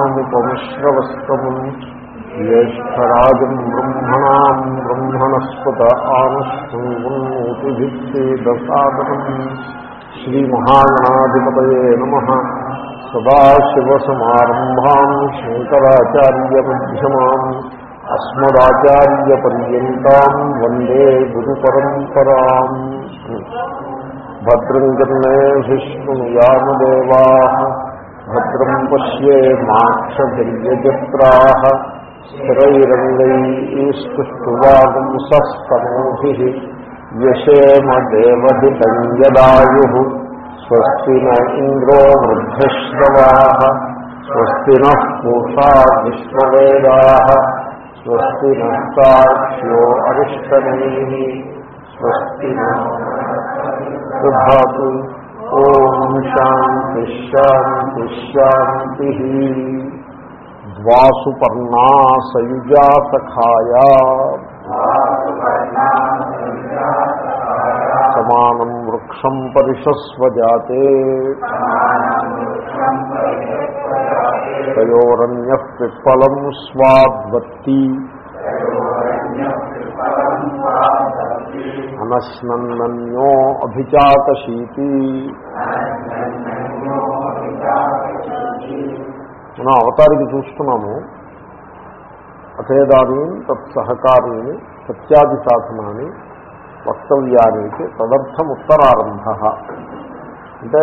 ఉపమిశ్రవస్తమం జ్యేష్టరాజం బ్రహ్మణా బ్రహ్మణస్పత ఆనశ్వన్నోతిభిక్షేదసాదనం శ్రీమహాగణాధిపతయే నమ. సదాశివసమారంభాం శంకరాచార్యమ్యమాం అస్మదాచార్యపర్యంతం వందే గురుపరంపరాం. భద్రం కర్ణే విష్ణుయామదేవా भद्रम् पश्ये माक्षभिर्यजत्राः स्थिरैरङ्गैस्तुष्टुवागुंसस्तनोभिः व्यशेम देवधितञ्जदायुः स्वस्ति न इन्द्रो वृद्धश्रवाः, स्वस्ति नः पूषा विश्ववेदाः स्वस्ति नः साक्ष्यो अरिष्टनैः ఓం శాంతి శాంతి శాంతి. ద్వాసుపర్ణా సయుజా సఖాయా సమానం వృక్షం పరిషస్వజాతే. తయోరణ్య పిప్పలం స్వాద్వత్తి అనశ్నన్నన్యో అభిజాతశీతి. మనం అవతారికి చూస్తున్నాము. అతేదానీ తత్సహకారీని సత్యాది సాధనాన్ని వక్తవ్యానికి తదర్థం ఉత్తరారంభ అంటే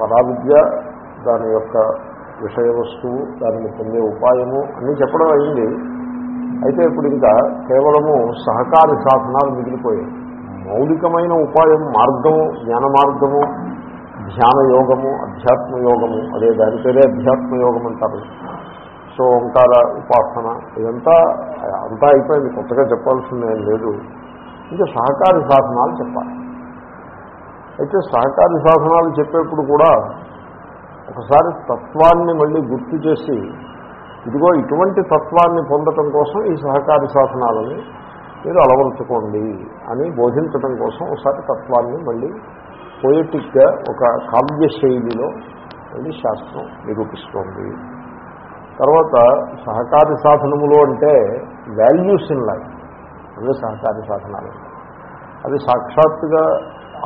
పరావిద్య దాని యొక్క విషయ వస్తువు దానిని పొందే ఉపాయము అన్నీ చెప్పడం అయింది. అయితే ఇప్పుడు ఇంకా కేవలము సహకార సాధనాలు మిగిలిపోయాయి. మౌలికమైన ఉపాయం మార్గము జ్ఞాన మార్గము ధ్యాన యోగము అధ్యాత్మ యోగము అదే దాని పేరే అధ్యాత్మ యోగం అంటారు. సో ఓంకార ఉపాసన ఇదంతా అంతా అయిపోయింది. కొత్తగా చెప్పాల్సిందేం లేదు. ఇంకా సహకారి సాధనాలు చెప్పాలి. అయితే సహకారి సాధనాలు చెప్పేప్పుడు కూడా ఒకసారి తత్వాన్ని మళ్ళీ గుర్తు చేసి ఇదిగో ఇటువంటి తత్వాన్ని పొందటం కోసం ఈ సహకార సాధనాలని మీరు అలవరుచుకోండి అని బోధించడం కోసం ఒకసారి తత్వాన్ని మళ్ళీ పొయిటిక్గా ఒక కావ్య శైలిలో మళ్ళీ శాస్త్రం నిరూపిస్తోంది. తర్వాత సహకారి సాధనములు అంటే వాల్యూస్ ఇన్ లైఫ్ అవి సహకారి సాధనాలు. అది సాక్షాత్తుగా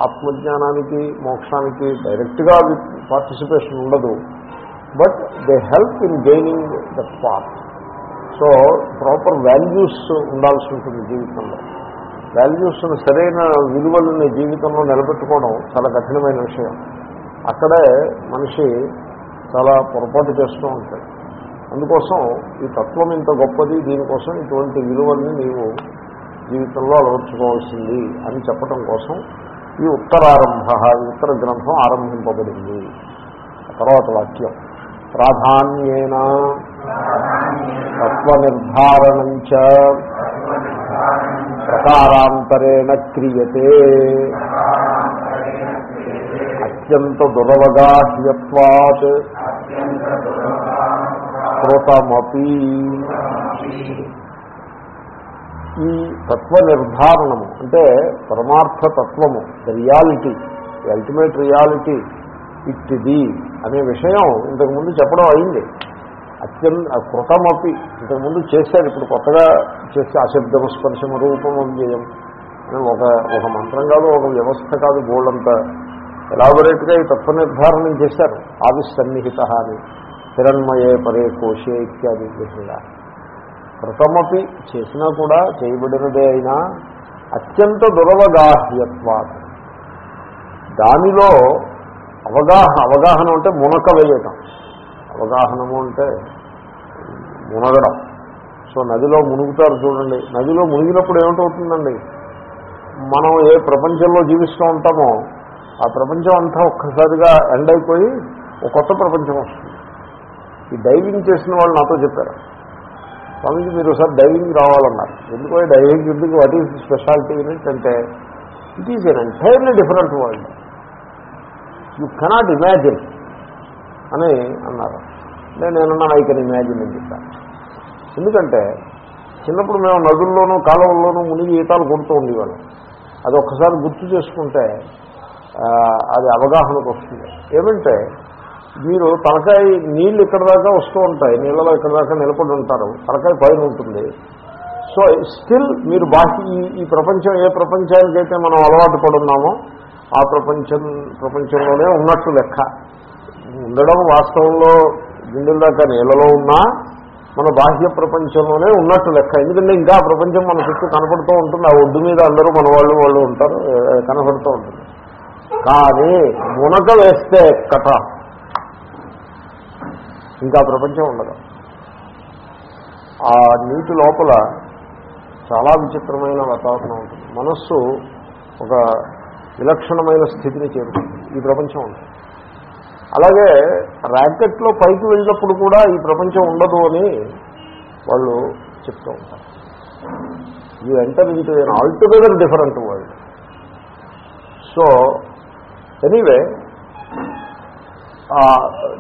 ఆత్మజ్ఞానానికి మోక్షానికి డైరెక్ట్గా పార్టిసిపేషన్ ఉండదు. But they help in gaining the path so proper values ఉండాల్సి ఉంటుంది జీవితంలో. వాల్యూస్ను సరైన విలువలని జీవితంలో నిలబెట్టుకోవడం చాలా కఠినమైన విషయం. అక్కడే మనిషి చాలా పొరపాటు చేస్తూ ఉంటాడు. అందుకోసం ఈ తత్వం ఇంత గొప్పది దీనికోసం ఇటువంటి విలువల్ని నీవు జీవితంలో అలవర్చుకోవాల్సింది అని చెప్పడం కోసం ఈ ఉత్తరారంభ ఈ ఉత్తర గ్రంథం ఆరంభింపబడింది. తర్వాత వాక్యం. ప్రాధాన్యేన తత్వనిర్ధారణం చ ప్రకారాంతరేణ క్రియతే అత్యంత దురవగాహ్యత్వాత్ కృతమపి ఈ తత్వ నిర్ధారణము అంటే పరమార్థ తత్వము the reality the ultimate reality ఇట్టిది అనే విషయం ఇంతకుముందు చెప్పడం అయింది. అత్యంత కృతమపి ఇంతకుముందు చేశారు. ఇప్పుడు కొత్తగా చేస్తే అశబ్దం స్పర్శమ రూపం విజయం అని ఒక ఒక మంత్రం కాదు ఒక వ్యవస్థ కాదు గోల్డంత ఎలాబొరేట్గా ఈ తత్వ నిర్ధారణం చేశారు. ఆవిసన్నిహిత అని హిరణ్మయే పరే కోశే ఇత్యాది విధంగా. కృతమపి చేసినా కూడా చేయబడినదే అయినా అత్యంత దురవగాహ్యత్వాత. దానిలో అవగాహన అవగాహన అంటే మునక వేయటం అవగాహనము అంటే మునగడం. సో నదిలో మునుగుతారు చూడండి. నదిలో మునిగినప్పుడు ఏమిటవుతుందండి? మనం ఏ ప్రపంచంలో జీవిస్తూ ఉంటామో ఆ ప్రపంచం అంతా ఒక్కసారిగా ఎండ్ అయిపోయి ఒక కొత్త ప్రపంచం వస్తుంది. ఈ డైవింగ్ చేసిన వాళ్ళు నాతో చెప్పారు. స్వామికి మీరు ఒకసారి డైవింగ్ రావాలన్నారు. ఎందుకంటే డైవింగ్ ఎందుకు? What is speciality? యూనిట్ అంటే it is an entirely different world. You cannot imagine అని అన్నారు. నేను నేనున్నాను ఐ కెన్ ఇమాజిన్ అని చెప్పాను ఎందుకంటే చిన్నప్పుడు మేము నదుల్లోనూ కాలువల్లోనూ మునిగి ఈతాలు కొడుతూ ఉండేవాళ్ళం. అది ఒక్కసారి గుర్తు చేసుకుంటే అది అవగాహనకు వస్తుంది. ఏమంటే మీరు తలకాయ నీళ్ళు ఇక్కడ దాకా వస్తూ ఉంటాయి నీళ్ళలో ఇక్కడ దాకా నిలబడి ఉంటారు తలకాయ పైన ఉంటుంది. సో స్టిల్ మీరు బాహ్య ఈ- ఈ ప్రపంచం ఏ ప్రపంచానికైతే మనం అలవాటు పడున్నామో ఆ ప్రపంచం ప్రపంచంలోనే ఉన్నట్టు లెక్క. ఉండడం వాస్తవంలో గుండెల దాకా నీళ్ళలో ఉన్నా మన బాహ్య ప్రపంచంలోనే ఉన్నట్టు లెక్క. ఎందుకంటే ఇంకా ప్రపంచం మన చుట్టూ కనపడుతూ ఉంటుంది. ఆ ఒడ్డు మీద అందరూ మన వాళ్ళు వాళ్ళు ఉంటారు కనపడుతూ ఉంటుంది. కానీ మునక వేస్తే కట. ఇంకా ప్రపంచం ఉండదు. ఆ నీటి లోపల చాలా విచిత్రమైన వాతావరణం ఉంటుంది. మనస్సు ఒక విలక్షణమైన స్థితిని చేరుకుంటుంది. ఈ ప్రపంచం ఉంటుంది అలాగే ర్యాకెట్లో పైకి వెళ్ళినప్పుడు కూడా ఈ ప్రపంచం ఉండదు అని వాళ్ళు చెప్తూ ఉంటారు. You enter into an altogether different world so anyway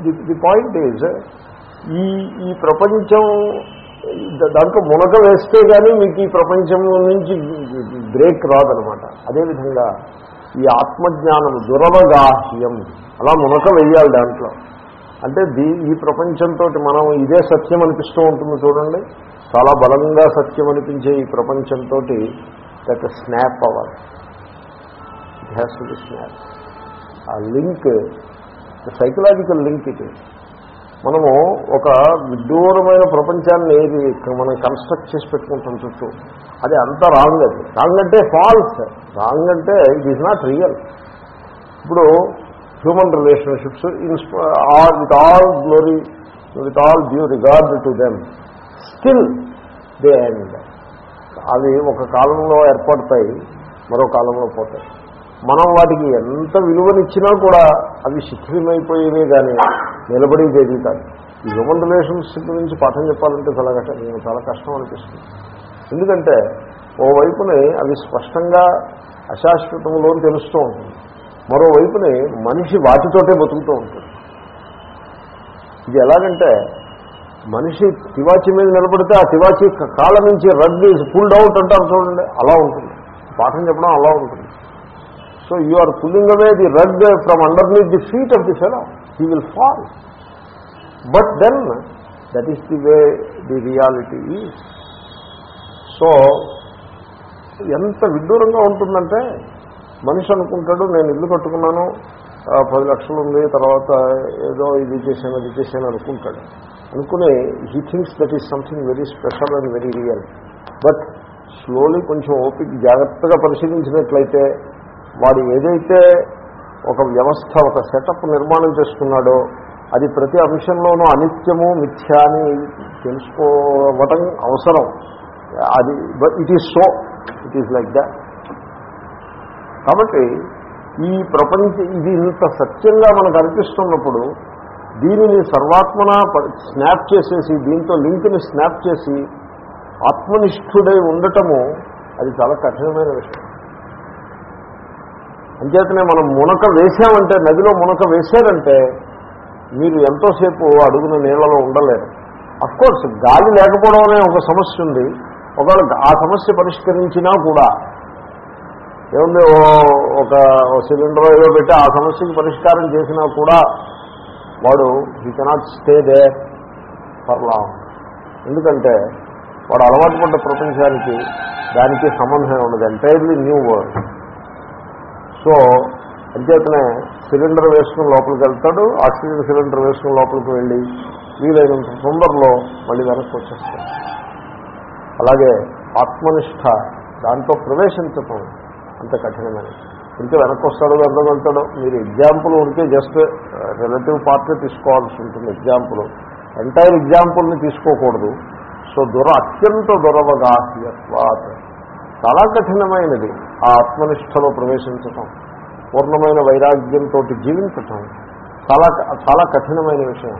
the the point is ఈ ఈ ప్రపంచం దాంట్లో మునక వేస్తే కానీ మీకు ఈ ప్రపంచం నుంచి బ్రేక్ రాదనమాట. అదేవిధంగా ఈ ఆత్మజ్ఞానం దురవగాహ్యం అలా మునక వెయ్యాలి దాంట్లో. అంటే దీ ఈ ప్రపంచంతో మనం ఇదే సత్యం అనిపిస్తూ ఉంటుంది చూడండి. చాలా బలంగా సత్యం అనిపించే ఈ ప్రపంచంతో that snap our it has to be snap ఆ లింక్ సైకలాజికల్ లింక్ ఇది. మనము ఒక విడ్డూరమైన ప్రపంచాన్ని ఏది మనం కన్స్ట్రక్ట్ చేసి పెట్టుకుంటాం చుట్టూ. అది అంత రాంగ్ అది. రాంగ్ అంటే ఫాల్స్. రాంగ్ అంటే ఇట్ ఈజ్ నాట్ రియల్ ఇప్పుడు human relationships all with all glory with all due regard to them still they end అవి ఒక కాలంలో ఏర్పడతాయి మరో కాలంలో పోతాయి. మనం వాటికి ఎంత విలువనిచ్చినా కూడా అవి శిథిలమైపోయేవే కానీ నిలబడేది కాదు. ఈ హ్యూమన్ రిలేషన్స్ గురించి పాఠం చెప్పాలంటే చాలా కష్టం నేను చాలా కష్టం అనిపిస్తుంది. ఎందుకంటే ఓవైపుని అవి స్పష్టంగా అశాశ్వతంలో తెలుస్తూ ఉంటుంది. మరోవైపుని మనిషి వాటితోటే బతుకుతూ ఉంటుంది. ఇది ఎలాగంటే మనిషి తివాచి మీద నిలబడితే ఆ తివాచి కాళ్ళ నుంచి రద్దు పుల్డ్ అవుట్ అంటారు చూడండి. అలా ఉంటుంది. పాఠం చెప్పడం అలా ఉంటుంది. So you are pulling away the rug from underneath the feet of the fellow he will fall but then that is the way the reality is so ఎంత విడ్డూరంగా ఉంటుందంటే మనిషి అనుకుంటాడు నేను ఇల్లు కట్టుకున్నాను పది లక్షలు ఉంది తర్వాత ఏదో ఇది చేశాను అది చేశాను అనుకుంటాడు. అనుకుని he thinks that is something very special and very real but slowly కొంచెం ఓపిక జాగ్రత్తగా పరిశీలించినట్లయితే వాడు ఏదైతే ఒక వ్యవస్థ ఒక సెటప్ నిర్మాణం చేసుకున్నాడో అది ప్రతి అంశంలోనూ అనిత్యము మిథ్య అని తెలుసుకోవటం అవసరం. అది it is so it is like that కాబట్టి ఈ ప్రపంచ ఇది ఇంత సత్యంగా మనకు అనిపిస్తున్నప్పుడు దీనిని సర్వాత్మన స్నాప్ చేసేసి దీంతో లింక్ని స్నాప్ చేసి ఆత్మనిష్ఠుడై ఉండటము అది చాలా కఠినమైన విషయం. అంచేతనే మనం మునక వేసామంటే నదిలో మునక వేశారంటే మీరు ఎంతోసేపు అడుగున నీళ్ళలో ఉండలేరు. అఫ్కోర్స్ గాలి లేకపోవడం అనే ఒక సమస్య ఉంది. ఒకవేళ ఆ సమస్య పరిష్కరించినా కూడా ఏముంది ఓ ఒక సిలిండర్ ఏదో పెట్టి ఆ సమస్యకి పరిష్కారం చేసినా కూడా వాడు he cannot stay there for long ఎందుకంటే వాడు అలవాటు పడ్డ ప్రపంచానికి దానికి సంబంధం ఉండదు ఎంటైర్లీ న్యూ వరల్డ్ సో అంచేతనే సిలిండర్ వేసుకుని లోపలికి వెళ్తాడు ఆక్సిజన్ సిలిండర్ వేసుకుని లోపలికి వెళ్ళి వీలైనంత తొందరలో మళ్ళీ వెనక్కి వచ్చేస్తాడు. అలాగే ఆత్మనిష్ట దాంట్లో ప్రవేశించటం అంత కఠినమైనది. ఇంకా వెనక్కి వస్తాడో వెనక వెళ్తాడో మీరు ఎగ్జాంపుల్ ఉంటే జస్ట్ రిలేటివ్ పార్టీ తీసుకోవాల్సి ఉంటుంది ఎగ్జాంపుల్ ఎంటైర్ ఎగ్జాంపుల్ని తీసుకోకూడదు. సో దుర అత్యంత దురవగాహ్యత్వాత్. చాలా కఠినమైనది ఆ ఆత్మనిష్టలో ప్రవేశించటం పూర్ణమైన వైరాగ్యంతో జీవించటం. చాలా చాలా కఠినమైన విషయం.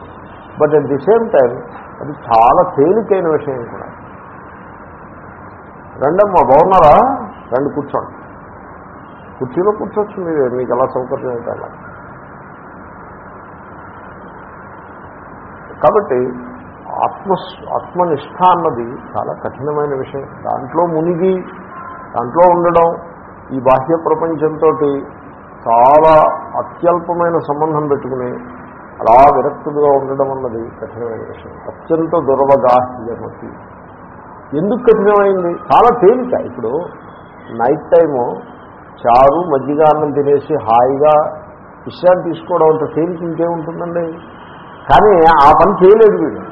But at the same time అది చాలా తేలికైన విషయం కూడా. రండమ్మా బాగున్నారా? రండి కూర్చోండి. కుర్చీలో కూర్చోవచ్చు మీరు మీకు ఎలా సౌకర్యం అయితే అలా. కాబట్టి ఆత్మ ఆత్మనిష్ట అన్నది చాలా కఠినమైన విషయం. దాంట్లో మునిగి దాంట్లో ఉండడం ఈ బాహ్య ప్రపంచంతో చాలా అత్యల్పమైన సంబంధం పెట్టుకుని అలా విరక్తులుగా ఉండడం అన్నది కఠినమైన విషయం. అత్యంత దుర్వగాహ్యమతి. ఎందుకు కఠినమైంది? చాలా తేలిక. ఇప్పుడు నైట్ టైము చారు మజ్జిగ అన్నం తినేసి హాయిగా విశ్రాంతి తీసుకోవడం అంత తేలిక ఇంకేముంటుందండి? కానీ ఆ పని చేయలేదు వీడు.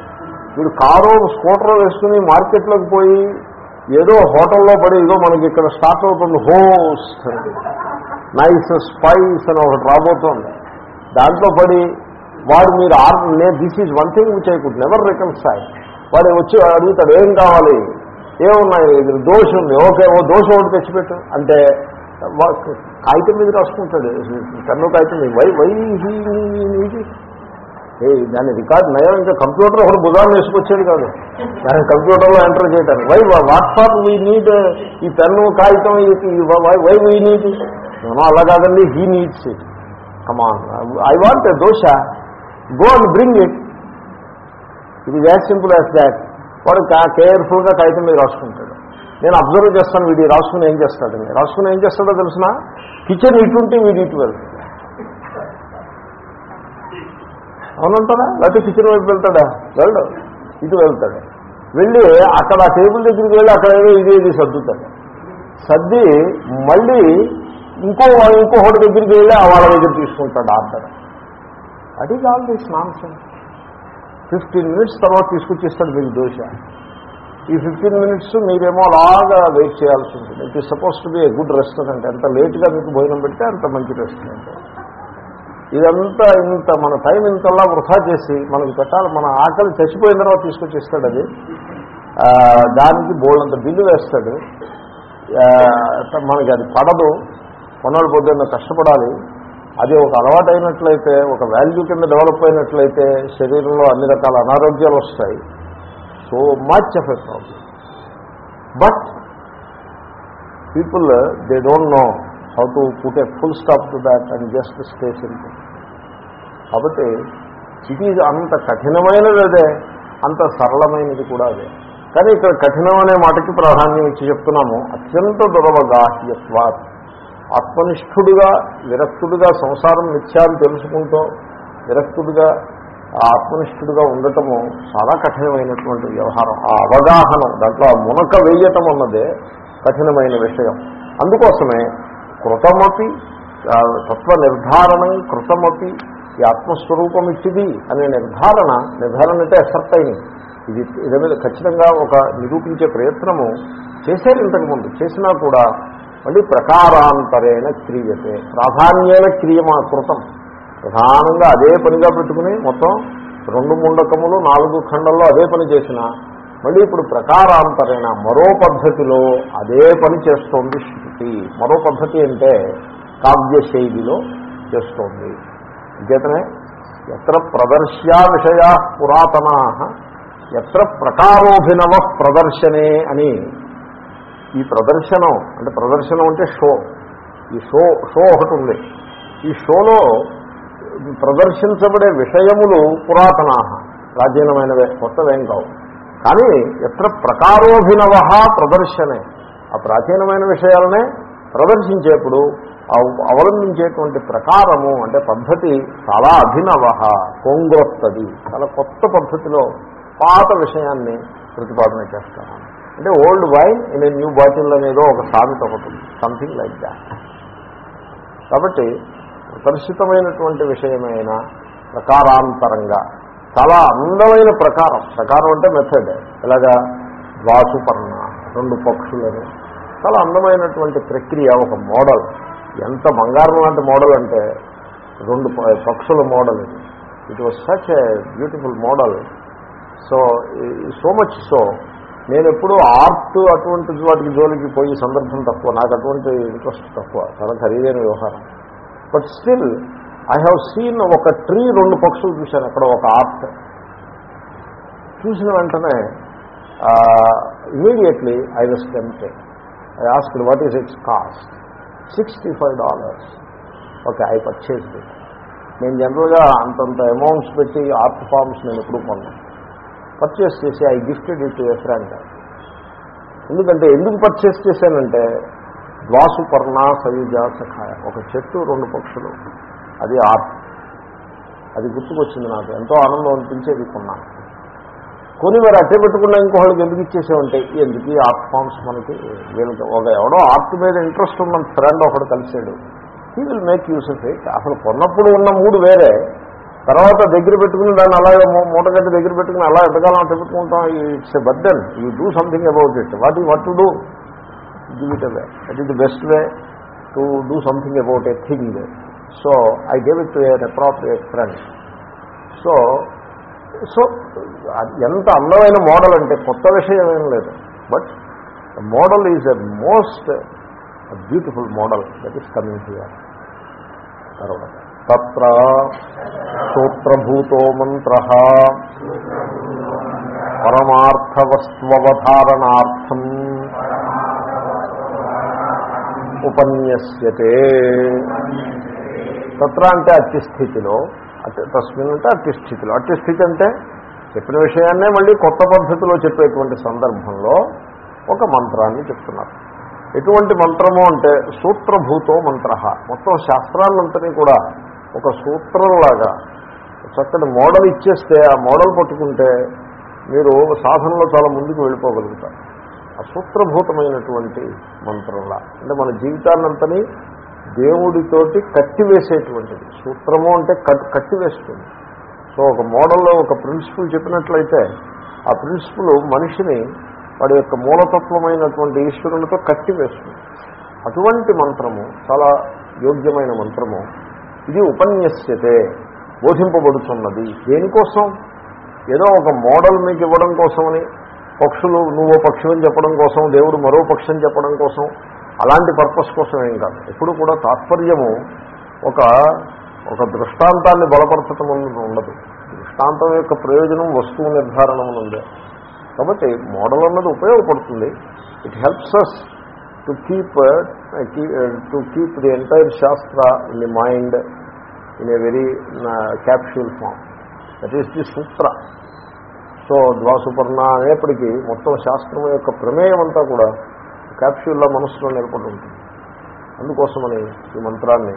వీడు కారు స్కూటర్ వేసుకుని మార్కెట్లోకి పోయి ఏదో హోటల్లో పడి ఏదో మనకి ఇక్కడ స్టార్ట్ అవుతుంది హోస్ నైస్ స్పైస్ అని ఒకటి రాబోతోంది. దాంట్లో పడి వాడు మీరు ఆర్డర్ నే this is one thing which I could never reconcile వాడు వచ్చి అడుగుతాడు ఏం కావాలి? ఏమున్నాయి? ఇది దోషం ఉంది. ఓకే ఓ దోశ ఒకటి తెచ్చిపెట్టు. అంటే కాగితం మీద రాసుకుంటాడు. కన్ను కాగితం మీద. వై వై ఇది ఏ దాని రికార్డ్ నయం ఇంకా కంప్యూటర్ ఒకటి భుజాన్ని వేసుకొచ్చేది కాదు. దాని కంప్యూటర్లో ఎంటర్ చేయడానికి వై వాట్సాప్ వీ నీడ్ ఈ పెన్ను కాగితం వై వై నీడ్. అలా కాదండి he needs. Come on I want dosa. Go and bring it. ఇది యాజ్ సింపుల్ యాజ్ దాట్ వాడు కేర్ఫుల్గా కాగితం మీద రాసుకుంటాడు. నేను అబ్జర్వ్ చేస్తాను వీడి రాసుకుని ఏం చేస్తాడండి రాసుకుని ఏం చేస్తాడో తెలిసిన? కిచెన్ ఇటుంటే వీడి ఇటు వెళ్తాడు. అవునంటారా? లేకపోతే కిచెన్ వైపు వెళ్తాడా? వెళ్ళడు. ఇటు వెళ్తాడు. వెళ్ళి అక్కడ ఆ టేబుల్ దగ్గరికి వెళ్ళి అక్కడ ఏదో ఇది ఇది సర్దుతాడు. సర్ది మళ్ళీ ఇంకో ఇంకో హోటల్ దగ్గరికి వెళ్ళి ఆ వాళ్ళ దగ్గర తీసుకుంటాడు ఆర్డర్. అది కాల్ దిస్ నాన్ ఫిఫ్టీన్ మినిట్స్ తర్వాత తీసుకొచ్చేస్తాడు మీకు దోశ. ఈ ఫిఫ్టీన్ మినిట్స్ మీరేమో అలాగా వెయిట్ చేయాల్సి ఉంటుంది. It is suppose to be a good restaurant ఎంత లేట్గా మీకు భోజనం పెడితే అంత మంచి రెస్టారెంట్ ఇదంతా ఇంత మన టైం ఇంతలా వృధా చేసి మనకి పెట్టాలి. మన ఆకలి చచ్చిపోయిన తర్వాత తీసుకొచ్చి ఇస్తాడు అది దానికి బోల్డంత బిల్లు వేస్తాడు. మనకి అది పడదు. కొన్నాళ్ళు పొద్దున్న కష్టపడాలి. అది ఒక అలవాటు అయినట్లయితే ఒక వాల్యూ కింద డెవలప్ అయినట్లయితే శరీరంలో అన్ని రకాల అనారోగ్యాలు వస్తాయి. So much of a problem but people they don't know how to put a full stop to that and just stay simple కాబట్టి ఇట్ ఈజ్ అంత కఠినమైనది అదే అంత సరళమైనది కూడా అదే. కానీ ఇక్కడ కఠినం అనే మాటకి ప్రాధాన్యం ఇచ్చి చెప్తున్నాము. అత్యంత దురవగాహ్యత్వాత్. ఆత్మనిష్ఠుడుగా విరక్తుడుగా సంసారం మిథ్యాన్ని తెలుసుకుంటూ విరక్తుడుగా ఆ ఆత్మనిష్ఠుడుగా ఉండటము చాలా కఠినమైనటువంటి వ్యవహారం. ఆ అవగాహన దాంట్లో ఆ మునక వేయటం అన్నదే కఠినమైన విషయం. అందుకోసమే కృతమపి తత్వ నిర్ధారణం కృతమపి ఈ ఆత్మస్వరూపం ఇచ్చిది అనే నిర్ధారణ నిర్ధారణ అంటే ఎసర్ట్ అయింది ఇది ఇదే మీద ఖచ్చితంగా ఒక నిరూపించే ప్రయత్నము చేశారు ఇంతకుముందు. చేసినా కూడా మళ్ళీ ప్రకారాంతరేణ క్రియతే. ప్రాధాన్యమైన క్రియమా కృతం. ప్రధానంగా అదే పనిగా పెట్టుకుని మొత్తం రెండు ముండకములు నాలుగు ఖండల్లో అదే పని చేసిన మళ్ళీ ఇప్పుడు ప్రకారాంతరైన మరో పద్ధతిలో అదే పని చేస్తోంది శృతి. మరో పద్ధతి అంటే కావ్య శైలిలో చేస్తోంది. అంచేతనే ఎత్ర ప్రదర్శ్యా విషయా పురాతనా ఎత్ర ప్రకారోభినవ ప్రదర్శనే అని ఈ ప్రదర్శనం అంటే ప్రదర్శనం అంటే షో. ఈ షో షో ఒకటి ఉంది. ఈ షోలో ప్రదర్శించబడే విషయములు పురాతన ప్రాచీనమైనవే కొత్తవేం కావు. కానీ ఎత్ర ప్రకారోభినవ ప్రదర్శనే. ఆ ప్రాచీనమైన విషయాలనే ప్రదర్శించేప్పుడు అవలంబించేటువంటి ప్రకారము అంటే పద్ధతి చాలా అభినవ కొంగొత్తది. చాలా కొత్త పద్ధతిలో పాత విషయాన్ని ప్రతిపాదన చేస్తాను అంటే old wine in a new bottle అనేదో ఒక సామెత ఒకటి సంథింగ్ లైక్ దాట్ కాబట్టి ప్రదర్శితమైనటువంటి విషయమైన ప్రకారాంతరంగా చాలా అందమైన ప్రకారం. ప్రకారం అంటే మెథడ్ ఇలాగా ద్వాసుపర్ణ రెండు పక్షులని. చాలా అందమైనటువంటి ప్రక్రియ ఒక మోడల్. ఎంత బంగారం లాంటి మోడల్ అంటే రెండు పక్షుల మోడల్ ఇది. It was such a beautiful model so so much so నేను ఎప్పుడూ ఆర్ట్ అటువంటి వాటికి జోలికి పోయి సందర్భం తక్కువ. నాకు అటువంటి ఇంట్రెస్ట్ తక్కువ. చాలా ఖరీదైన వ్యవహారం. But still I have seen ఒక ట్రీ రెండు పక్షులు చూశాను. అక్కడ ఒక ఆర్ట్. చూసిన వెంటనే immediately I was tempted I asked what is its cost sixty five dollars okay I purchase నేను జనరల్గా అంతంత అమౌంట్స్ పెట్టి ఆర్ట్ ఫార్మ్స్ నేను ఎప్పుడు కొన్నాను పర్చేస్ చేసి I gifted it a friend ఎందుకంటే ఎందుకు పర్చేస్ చేశానంటే ద్వాసుపర్ణ సయుజ సఖాయ. ఒక చెట్టు రెండు పక్షులు. అది ఆర్ట్ అది గుర్తుకొచ్చింది నాకు. ఎంతో ఆనందం అనిపించేది కొన్నాను కొని మరి అట్టే పెట్టుకున్నా ఇంకోళ్ళకి ఎందుకు ఇచ్చేసామంటే ఎందుకు ఈ ఆర్ట్ ఫామ్స్ మనకి వీళ్ళకి ఒక ఎవడో ఆర్ట్ మీద ఇంట్రెస్ట్ ఉన్న ఫ్రెండ్ ఒకడు కలిసాడు he will make use of it అసలు కొన్నప్పుడు ఉన్న మూడు వేరే. తర్వాత దగ్గర పెట్టుకుని దాన్ని అలాగే మూటగట్టి దగ్గర పెట్టుకుని అలా ఎంతకాలం అట్ట పెట్టుకుంటాం it's a burden you do something about it what what to do give it away that is the best way to do something about a thing so I gave it to an appropriate friend so so అది ఎంత అందమైన model అంటే కొత్త విషయం ఏం లేదు. But model is a most beautiful model that is coming here తర్వాత తత్ర సూత్రభూతో మంత్ర. పరమార్థవస్వధారణార్థం ఉపన్యస్యతే. తత్ర అంటే అట్టి స్థితిలో తస్మిన్ అంటే అట్టి స్థితిలో అట్టి స్థితి అంటే చెప్పిన విషయాన్నే మళ్ళీ కొత్త పద్ధతిలో చెప్పేటువంటి సందర్భంలో ఒక మంత్రాన్ని చెప్తున్నారు. ఎటువంటి మంత్రము అంటే సూత్రభూతో మంత్ర. మొత్తం శాస్త్రాలంతని కూడా ఒక సూత్రంలాగా చక్కటి మోడల్ ఇచ్చేస్తే ఆ మోడల్ పట్టుకుంటే మీరు సాధనలో చాలా ముందుకు వెళ్ళిపోగలుగుతారు. ఆ సూత్రభూతమైనటువంటి మంత్రంలా. అంటే మన జీవితాన్నంతని దేవుడితోటి కట్టివేసేటువంటిది. సూత్రము అంటే కట్ కట్టివేస్తుంది. సో ఒక మోడల్లో ఒక ప్రిన్సిపల్ చెప్పినట్లయితే ఆ ప్రిన్సిపల్ మనిషిని వాడి యొక్క మూలతత్వమైనటువంటి ఈశ్వరునితో కట్టివేస్తుంది. అటువంటి మంత్రము చాలా యోగ్యమైన మంత్రము ఇది ఉపన్యస్యతే బోధింపబడుతున్నది దేనికోసం? ఏదో ఒక మోడల్ మీకు ఇవ్వడం కోసమని పక్షులు నువ్వు పక్షి అని చెప్పడం కోసం దేవుడు మరో పక్షి అని చెప్పడం కోసం అలాంటి పర్పస్ కోసం ఏం కాదు. ఎప్పుడు కూడా తాత్పర్యము ఒక ఒక దృష్టాంతాన్ని బలపరచటం అన్నది ఉండదు. దృష్టాంతం యొక్క ప్రయోజనం వస్తువు నిర్ధారణ ఉందే కాబట్టి మోడల్ అన్నది ఉపయోగపడుతుంది. It helps us to keep to keep the entire శాస్త్ర in the mind in a very capsule form that is the Sutra so ద్వాసుపర్ణ అనేప్పటికీ మొత్తం శాస్త్రం యొక్క ప్రమేయం అంతా కూడా క్యాప్ష్యూల్లో మనస్సులో నిలబడి ఉంటుంది. అందుకోసమని ఈ మంత్రాన్ని.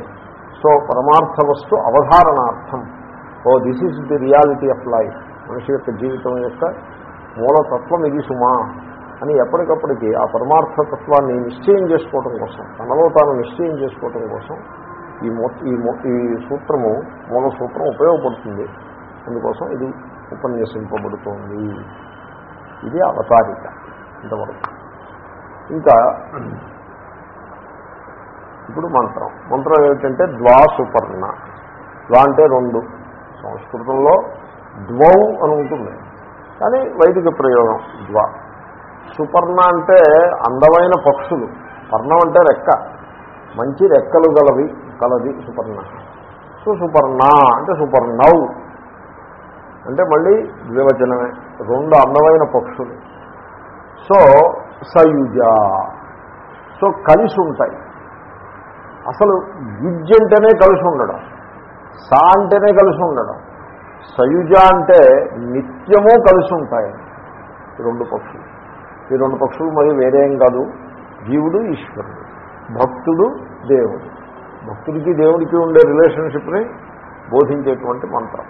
సో పరమార్థ వస్తు అవధారణార్థం. ఓ this is the reality of life మనిషి యొక్క జీవితం యొక్క మూలతత్వం ఇది సుమా. అని ఎప్పటికప్పటికి ఆ పరమార్థతత్వాన్ని నిశ్చయం చేసుకోవటం కోసం తనలో తాను నిశ్చయం చేసుకోవటం కోసం ఈ ఈ ఈ సూత్రము మూల సూత్రం ఉపయోగపడుతుంది. అందుకోసం ఇది ఉపన్యసింపబడుతోంది. ఇది అవతారిక ఇంతవరకు. ఇంకా ఇప్పుడు మంత్రం. మంత్రం ఏమిటంటే ద్వాసుపర్ణ. ద్వా అంటే రెండు. సంస్కృతంలో ద్వౌ అని ఉంటుంది. కానీ వైదిక ప్రయోగం ద్వా సుపర్ణ అంటే అందమైన పక్షులు. పర్ణం అంటే రెక్క. మంచి రెక్కలు గలవి కలది సుపర్ణ. సో సుపర్ణ అంటే సుపర్ణవ్ అంటే మళ్ళీ ద్వివచనమే. రెండు అందమైన పక్షులు. సో సయుజ. సో కలిసి ఉంటాయి అసలు యుజ్ అంటేనే కలిసి ఉండడం సా అంటేనే కలిసి ఉండడం సయుజ అంటే నిత్యము కలిసి ఉంటాయి రెండు పక్షులు. ఈ రెండు పక్షులు మరి వేరేం కాదు. జీవుడు ఈశ్వరుడు భక్తుడు దేవుడు. భక్తుడికి దేవుడికి ఉండే రిలేషన్షిప్ని బోధించేటువంటి మంత్రం.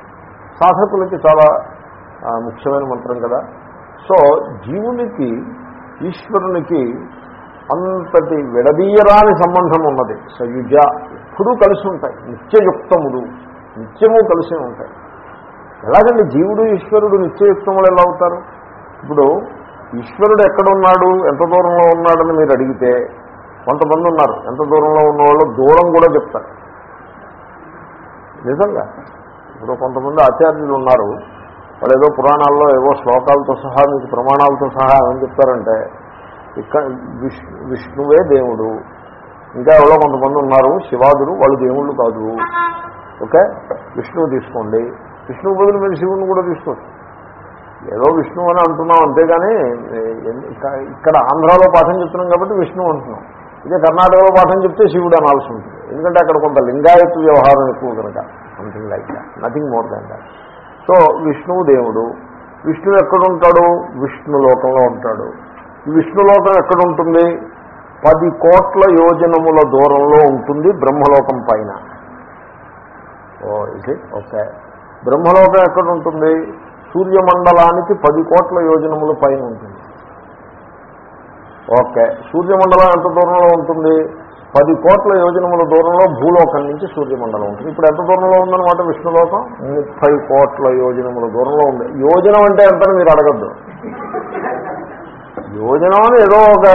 సాధకులకి చాలా ముఖ్యమైన మంత్రం కదా. సో జీవునికి ఈశ్వరునికి అంతటి విడదీయరాని సంబంధం ఉన్నది. సయుజ ఎప్పుడూ కలిసి ఉంటాయి. నిత్యయుక్తములు నిత్యము కలిసి ఉంటాయి. ఎలాగండి జీవుడు ఈశ్వరుడు నిత్యయుక్తములు ఎలా అవుతారు? ఇప్పుడు ఈశ్వరుడు ఎక్కడున్నాడు? ఎంత దూరంలో ఉన్నాడని మీరు అడిగితే కొంతమంది ఉన్నారు. ఎంత దూరంలో ఉన్నవాళ్ళు దూరం కూడా చెప్తారు. నిజంగా ఇప్పుడు కొంతమంది ఆచార్యులు ఉన్నారు. వాళ్ళు ఏదో పురాణాల్లో ఏవో శ్లోకాలతో సహా మీకు ప్రమాణాలతో సహా ఏమని చెప్తారంటే ఇక్కడ విష్ణు విష్ణువే దేవుడు. ఇంకా ఎవరో కొంతమంది ఉన్నారు శివాదుడు వాళ్ళు దేవుళ్ళు కాదు. ఓకే? విష్ణువు తీసుకోండి. విష్ణువు బదులు మీరు శివుని కూడా తీసుకోవచ్చు. ఏదో విష్ణువు అని అంటున్నాం అంతేగాని ఇక్కడ ఆంధ్రాలో పాఠం చెప్తున్నాం కాబట్టి విష్ణువు అంటున్నాం. ఇదే కర్ణాటకలో పాఠం చెప్తే శివుడు అనాల్సి ఉంటుంది. ఎందుకంటే అక్కడ కొంత లింగాయత్ వ్యవహారం ఎక్కువ కనుక something like nothing more than that so విష్ణువు దేవుడు. విష్ణువు ఎక్కడుంటాడు? విష్ణు లోకంలో ఉంటాడు. విష్ణులోకం ఎక్కడ ఉంటుంది పది కోట్ల యోజనముల దూరంలో ఉంటుంది బ్రహ్మలోకం పైన. ఓ ఇది ఓకే. బ్రహ్మలోకం ఎక్కడ ఉంటుంది సూర్యమండలానికి పది కోట్ల యోజనముల పైన ఉంటుంది. ఓకే. సూర్యమండలం ఎంత దూరంలో ఉంటుంది? పది కోట్ల యోజనముల దూరంలో భూలోకం నుంచి సూర్యమండలం ఉంటుంది. ఇప్పుడు ఎంత దూరంలో ఉందన్నమాట విష్ణులోకం? ముప్పై కోట్ల యోజనముల దూరంలో ఉంది. యోజనం అంటే ఎంతని మీరు అడగద్దు. యోజనం అని ఏదో ఒక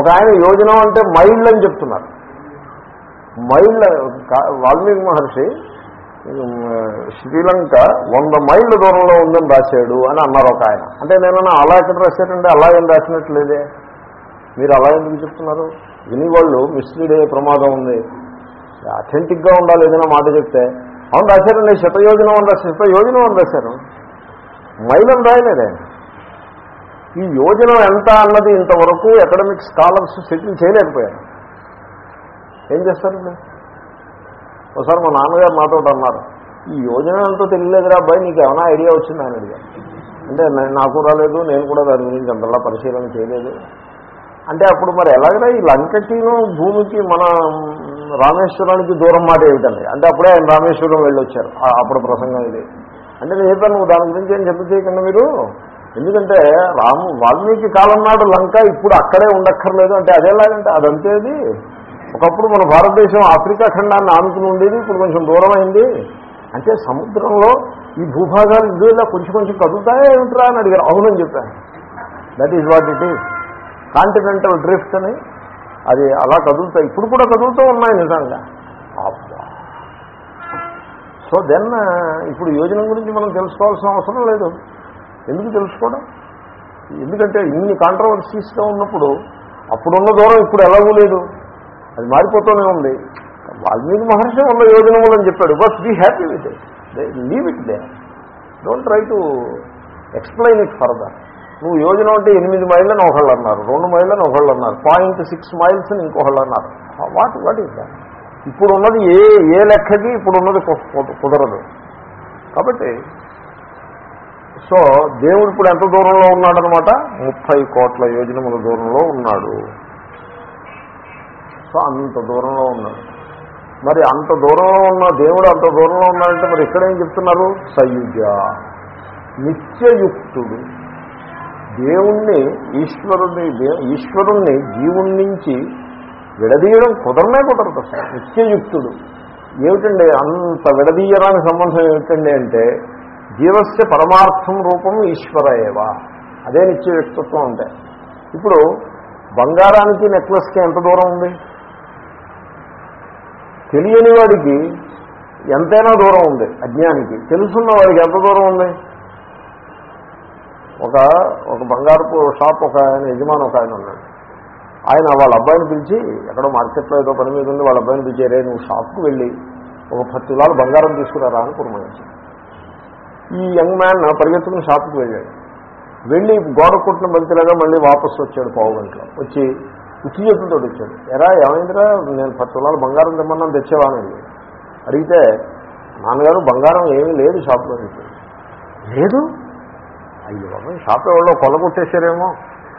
ఒక ఆయన యోజనం అంటే మైళ్ళు అని చెప్తున్నారు. మైళ్ళ వాల్మీకి మహర్షి శ్రీలంక వంద మైళ్ళ దూరంలో ఉందని రాశాడు అని అన్నారు ఒక ఆయన. అంటే నేను అలా ఎక్కడ రాశాడంటే అలా ఏం రాసినట్లేదే? మీరు అలా ఎందుకు చెప్తున్నారు? వినివాళ్ళు మిస్లీడ్ అయ్యే ప్రమాదం ఉంది. అథెంటిక్గా ఉండాలి ఏదైనా మాట చెప్తే. అవును రాశారండి. శతయోజనం అని రాశారు. శతయోజనం అని రాశారు. మైలం రాయలేదే. ఈ యోజనం ఎంత అన్నది ఇంతవరకు అకాడమిక్ స్కాలర్స్ సెటిల్ చేయలేకపోయారు. ఏం చేస్తారు ఒకసారి మా నాన్నగారు మాతో అన్నారు ఈ యోజన ఎంతో తెలియలేదురా అబ్బాయి నీకు ఏమైనా ఐడియా వచ్చింది? ఆయన అడిగారు. అంటే నాకు రాలేదు నేను కూడా దాని గురించి అంతలా పరిశీలన చేయలేదు. అంటే అప్పుడు మరి ఎలాగైనా ఈ లంకకిను భూమికి మన రామేశ్వరానికి దూరం మాట ఏమిటండి? అంటే అప్పుడే ఆయన రామేశ్వరం వెళ్ళొచ్చారు అప్పుడు ప్రసంగం ఇది. అంటే నేను చెప్పాను నువ్వు దాని గురించి ఏం చెప్ప చేయకుండా మీరు? ఎందుకంటే రాము వాల్మీకి కాలం నాడు లంక ఇప్పుడు అక్కడే ఉండక్కర్లేదు. అంటే అదేలాగంటే అదంతేది ఒకప్పుడు మన భారతదేశం ఆఫ్రికా ఖండాన్ని ఆనుకుని ఉండేది ఇప్పుడు కొంచెం దూరం అయింది అంటే సముద్రంలో ఈ భూభాగాలు ఇదో ఇలా కొంచెం కొంచెం కదులుతాయా ఏమిట్రా అని అడిగారు. అవునని చెప్పాను that is what it is continental drift అని. అది అలా కదులుతాయి. ఇప్పుడు కూడా కదులుతూ ఉన్నాయి నిజంగా. సో దెన్ uh, ఇప్పుడు యోజన గురించి మనం తెలుసుకోవాల్సిన అవసరం లేదు. ఎందుకు తెలుసుకోవడం? ఎందుకంటే ఇన్ని కాంట్రవర్సీస్గా ఉన్నప్పుడు అప్పుడున్న దూరం ఇప్పుడు ఎలాగూ లేదు. అది మారిపోతూనే ఉంది. వాల్మీకి మహర్షి ఉన్న యోజనములు అని చెప్పాడు. Bus be happy with leave it there. Don't try to explain it further. నువ్వు యోజన అంటే ఎనిమిది మైళ్ళని ఒకళ్ళు అన్నారు రెండు మైళ్ళని ఒకళ్ళు అన్నారు పాయింట్ సిక్స్ మైల్స్ అని ఇంకొకళ్ళు అన్నారు. వాట్ వాట్ ఈస్ దాట్ ఇప్పుడు ఉన్నది ఏ ఏ లెక్కకి ఇప్పుడు ఉన్నది కుదరదు. కాబట్టి సో దేవుడు ఇప్పుడు ఎంత దూరంలో ఉన్నాడనమాట? ముప్పై కోట్ల యోజనముల దూరంలో ఉన్నాడు. సో అంత దూరంలో ఉన్నాడు. మరి అంత దూరంలో ఉన్న దేవుడు అంత దూరంలో ఉన్నాడంటే మరి ఇక్కడ ఏం చెప్తున్నారు? సయుజ నిత్యయుక్తుడు. దేవుణ్ణి ఈశ్వరుని ఈశ్వరుణ్ణి జీవుడి నుంచి విడదీయడం కుదరనే కుదరదు నిత్యయుక్తుడు. ఏమిటండి అంత విడదీయడానికి సంబంధం ఏమిటండి అంటే జీవస్య పరమార్థం రూపం ఈశ్వర ఏవా అదే నిత్యయుక్తత్వం అంటే. ఇప్పుడు బంగారానికి నెక్లెస్కి ఎంత దూరం ఉంది? తెలియని వాడికి ఎంతైనా దూరం ఉంది అజ్ఞానికి. తెలుసున్న వాడికి ఎంత దూరం ఉంది? ఒక ఒక బంగారపు షాప్ ఒక ఆయన యజమాని ఒక ఆయన ఉన్నాడు. ఆయన వాళ్ళ అబ్బాయిని పిలిచి ఎక్కడో మార్కెట్లో ఏదో పని మీద ఉంది వాళ్ళ అబ్బాయిని పిలిచి రే నువ్వు షాప్కి వెళ్ళి ఒక పది తులాలు బంగారం తీసుకురారా? అని పురమాయించి ఈ యంగ్ మ్యాన్ పరిగెత్తుకుని షాప్కి వెళ్ళాడు. వెళ్ళి గోడ కుట్టిన బంతిలాగా మళ్ళీ వాపసు వచ్చాడు పావు గంటలో వచ్చి ఉచ్చి చేతులతో వచ్చాడు ఎరా ఏమైందిరా? నేను పది తులాలు బంగారం తెమ్మన్నాను తెచ్చావా అడిగితే నాన్నగారు బంగారం ఏమీ లేదు షాప్లో. నుంచి లేదు? అయ్యో బాబు షాప్ ఎవరో కొల్లగొట్టేశారేమో